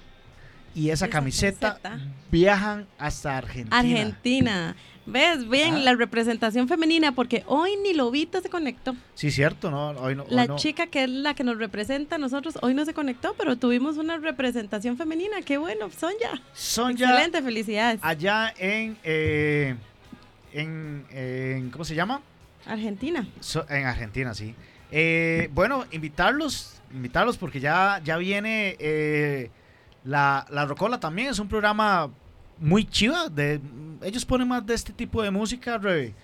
Speaker 2: y esa,
Speaker 3: Esa
Speaker 2: camiseta,
Speaker 3: camiseta.
Speaker 2: viajan hasta Argentina.
Speaker 3: Argentina. ¿Ves? Bien,
Speaker 2: Ah.
Speaker 3: la representación femenina, porque hoy ni Lobita se conectó.
Speaker 2: Sí, cierto, no, hoy no. hoy
Speaker 3: La
Speaker 2: no.
Speaker 3: chica que es la que nos representa a nosotros hoy no se conectó, pero tuvimos una representación femenina. Qué bueno, Sonja.
Speaker 2: Sonja
Speaker 3: Excelente, felicidades.
Speaker 2: allá en, eh, en, en- ¿cómo se llama?
Speaker 3: Argentina.
Speaker 2: So- en Argentina, sí. Eh, bueno, invitarlos, invitarlos porque ya, ya viene eh, la, la Rocola también, es un programa muy chiva. De, ellos ponen más de este tipo de música, Rebe.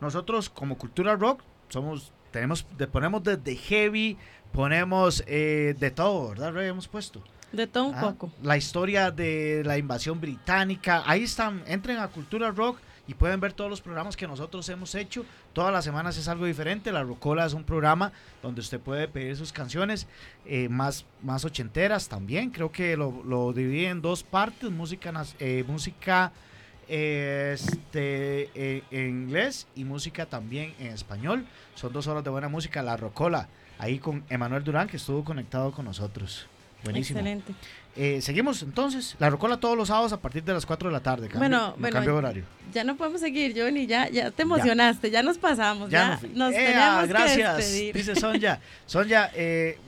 Speaker 2: Nosotros como Cultura Rock somos, tenemos, de- ponemos desde heavy, ponemos eh, de todo, ¿verdad, Rebe? Hemos puesto.
Speaker 3: De todo un
Speaker 2: Ah,
Speaker 3: poco.
Speaker 2: La historia de la invasión británica. Ahí están, entren a Cultura Rock y pueden ver todos los programas que nosotros hemos hecho. Todas las semanas es algo diferente. La Rocola es un programa donde usted puede pedir sus canciones eh, más, más ochenteras también. Creo que lo, lo en dos partes, música, eh, música eh, este, en inglés y música también en español. Son dos horas de buena música. La Rocola, ahí con Emanuel Durán, que estuvo conectado con nosotros. Buenísimo.
Speaker 3: Excelente.
Speaker 2: Eh, seguimos entonces. La Rocola todos los sábados a partir de las 4 de la tarde. Cambio,
Speaker 3: Bueno,
Speaker 2: no
Speaker 3: bueno,
Speaker 2: cambio de horario.
Speaker 3: Ya no podemos seguir, Johnny. Ya, ya te emocionaste. Ya, nos pasamos. Ya,
Speaker 2: nos fui.
Speaker 3: nos
Speaker 2: ¡Ea,
Speaker 3: tenemos
Speaker 2: gracias.
Speaker 3: que despedir.
Speaker 2: Dice Sonja. Sonja, eh,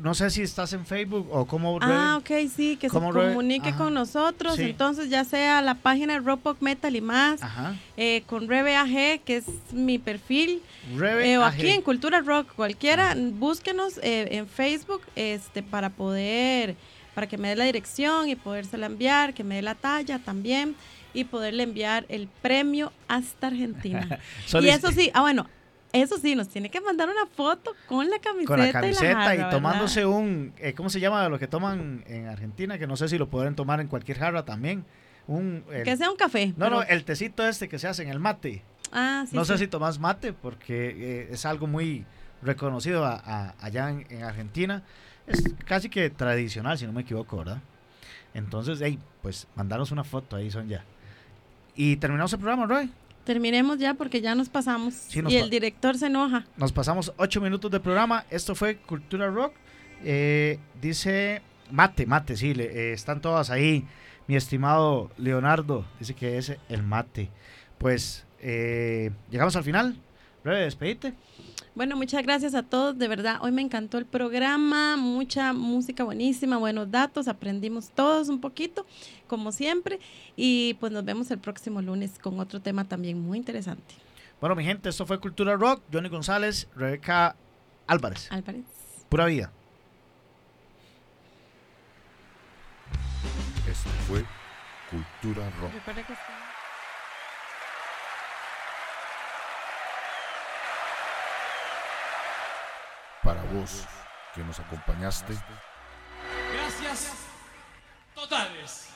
Speaker 2: no sé si estás en Facebook o cómo.
Speaker 3: Ah, ok, sí, que se
Speaker 2: ¿Cómo re-
Speaker 3: comunique
Speaker 2: Ajá.
Speaker 3: con nosotros.
Speaker 2: Sí.
Speaker 3: Entonces, ya sea la página Rock Pop Metal y más,
Speaker 2: Ajá.
Speaker 3: eh, con Rebe AG, que es mi perfil,
Speaker 2: Rebe
Speaker 3: eh, o
Speaker 2: AG.
Speaker 3: aquí en Cultura Rock, cualquiera, búsquenos eh, en Facebook este, para poder para que me dé la dirección y podérsela enviar, que me dé la talla también y poderle enviar el premio hasta Argentina. y eso sí, ah bueno, eso sí, nos tiene que mandar una foto con la camiseta.
Speaker 2: Con la camiseta y, tomándose un, eh, ¿cómo se llama lo que toman en Argentina? Que no sé si lo pueden tomar en cualquier jarra también. Un,
Speaker 3: que sea un café.
Speaker 2: No, no, el tecito este que se hace en el mate.
Speaker 3: Ah, sí.
Speaker 2: No sé si tomas mate porque eh, es algo muy reconocido allá en, Argentina. Es casi que tradicional, si no me equivoco, ¿verdad? Entonces, hey, pues mandaros una foto ahí, son ya. Y terminamos el programa, Roy.
Speaker 3: Terminemos ya porque ya nos pasamos. y el director se enoja.
Speaker 2: Nos pasamos ocho minutos de programa. Esto fue Cultura Rock. Eh, dice mate, mate, sí, eh, están todas ahí. Mi estimado Leonardo dice que es el mate. Pues eh, llegamos al final. Breve, despedite.
Speaker 3: Bueno, muchas gracias a todos, de verdad, hoy me encantó el programa, mucha música buenísima, buenos datos, aprendimos todos un poquito, como siempre, y pues nos vemos el próximo lunes con otro tema también muy interesante.
Speaker 2: Bueno, mi gente, esto fue Cultura Rock, Johnny González, Rebeca Álvarez.
Speaker 3: Álvarez.
Speaker 2: Pura vida.
Speaker 1: Esto fue Cultura Rock. Para vos que nos acompañaste.
Speaker 5: Gracias totales.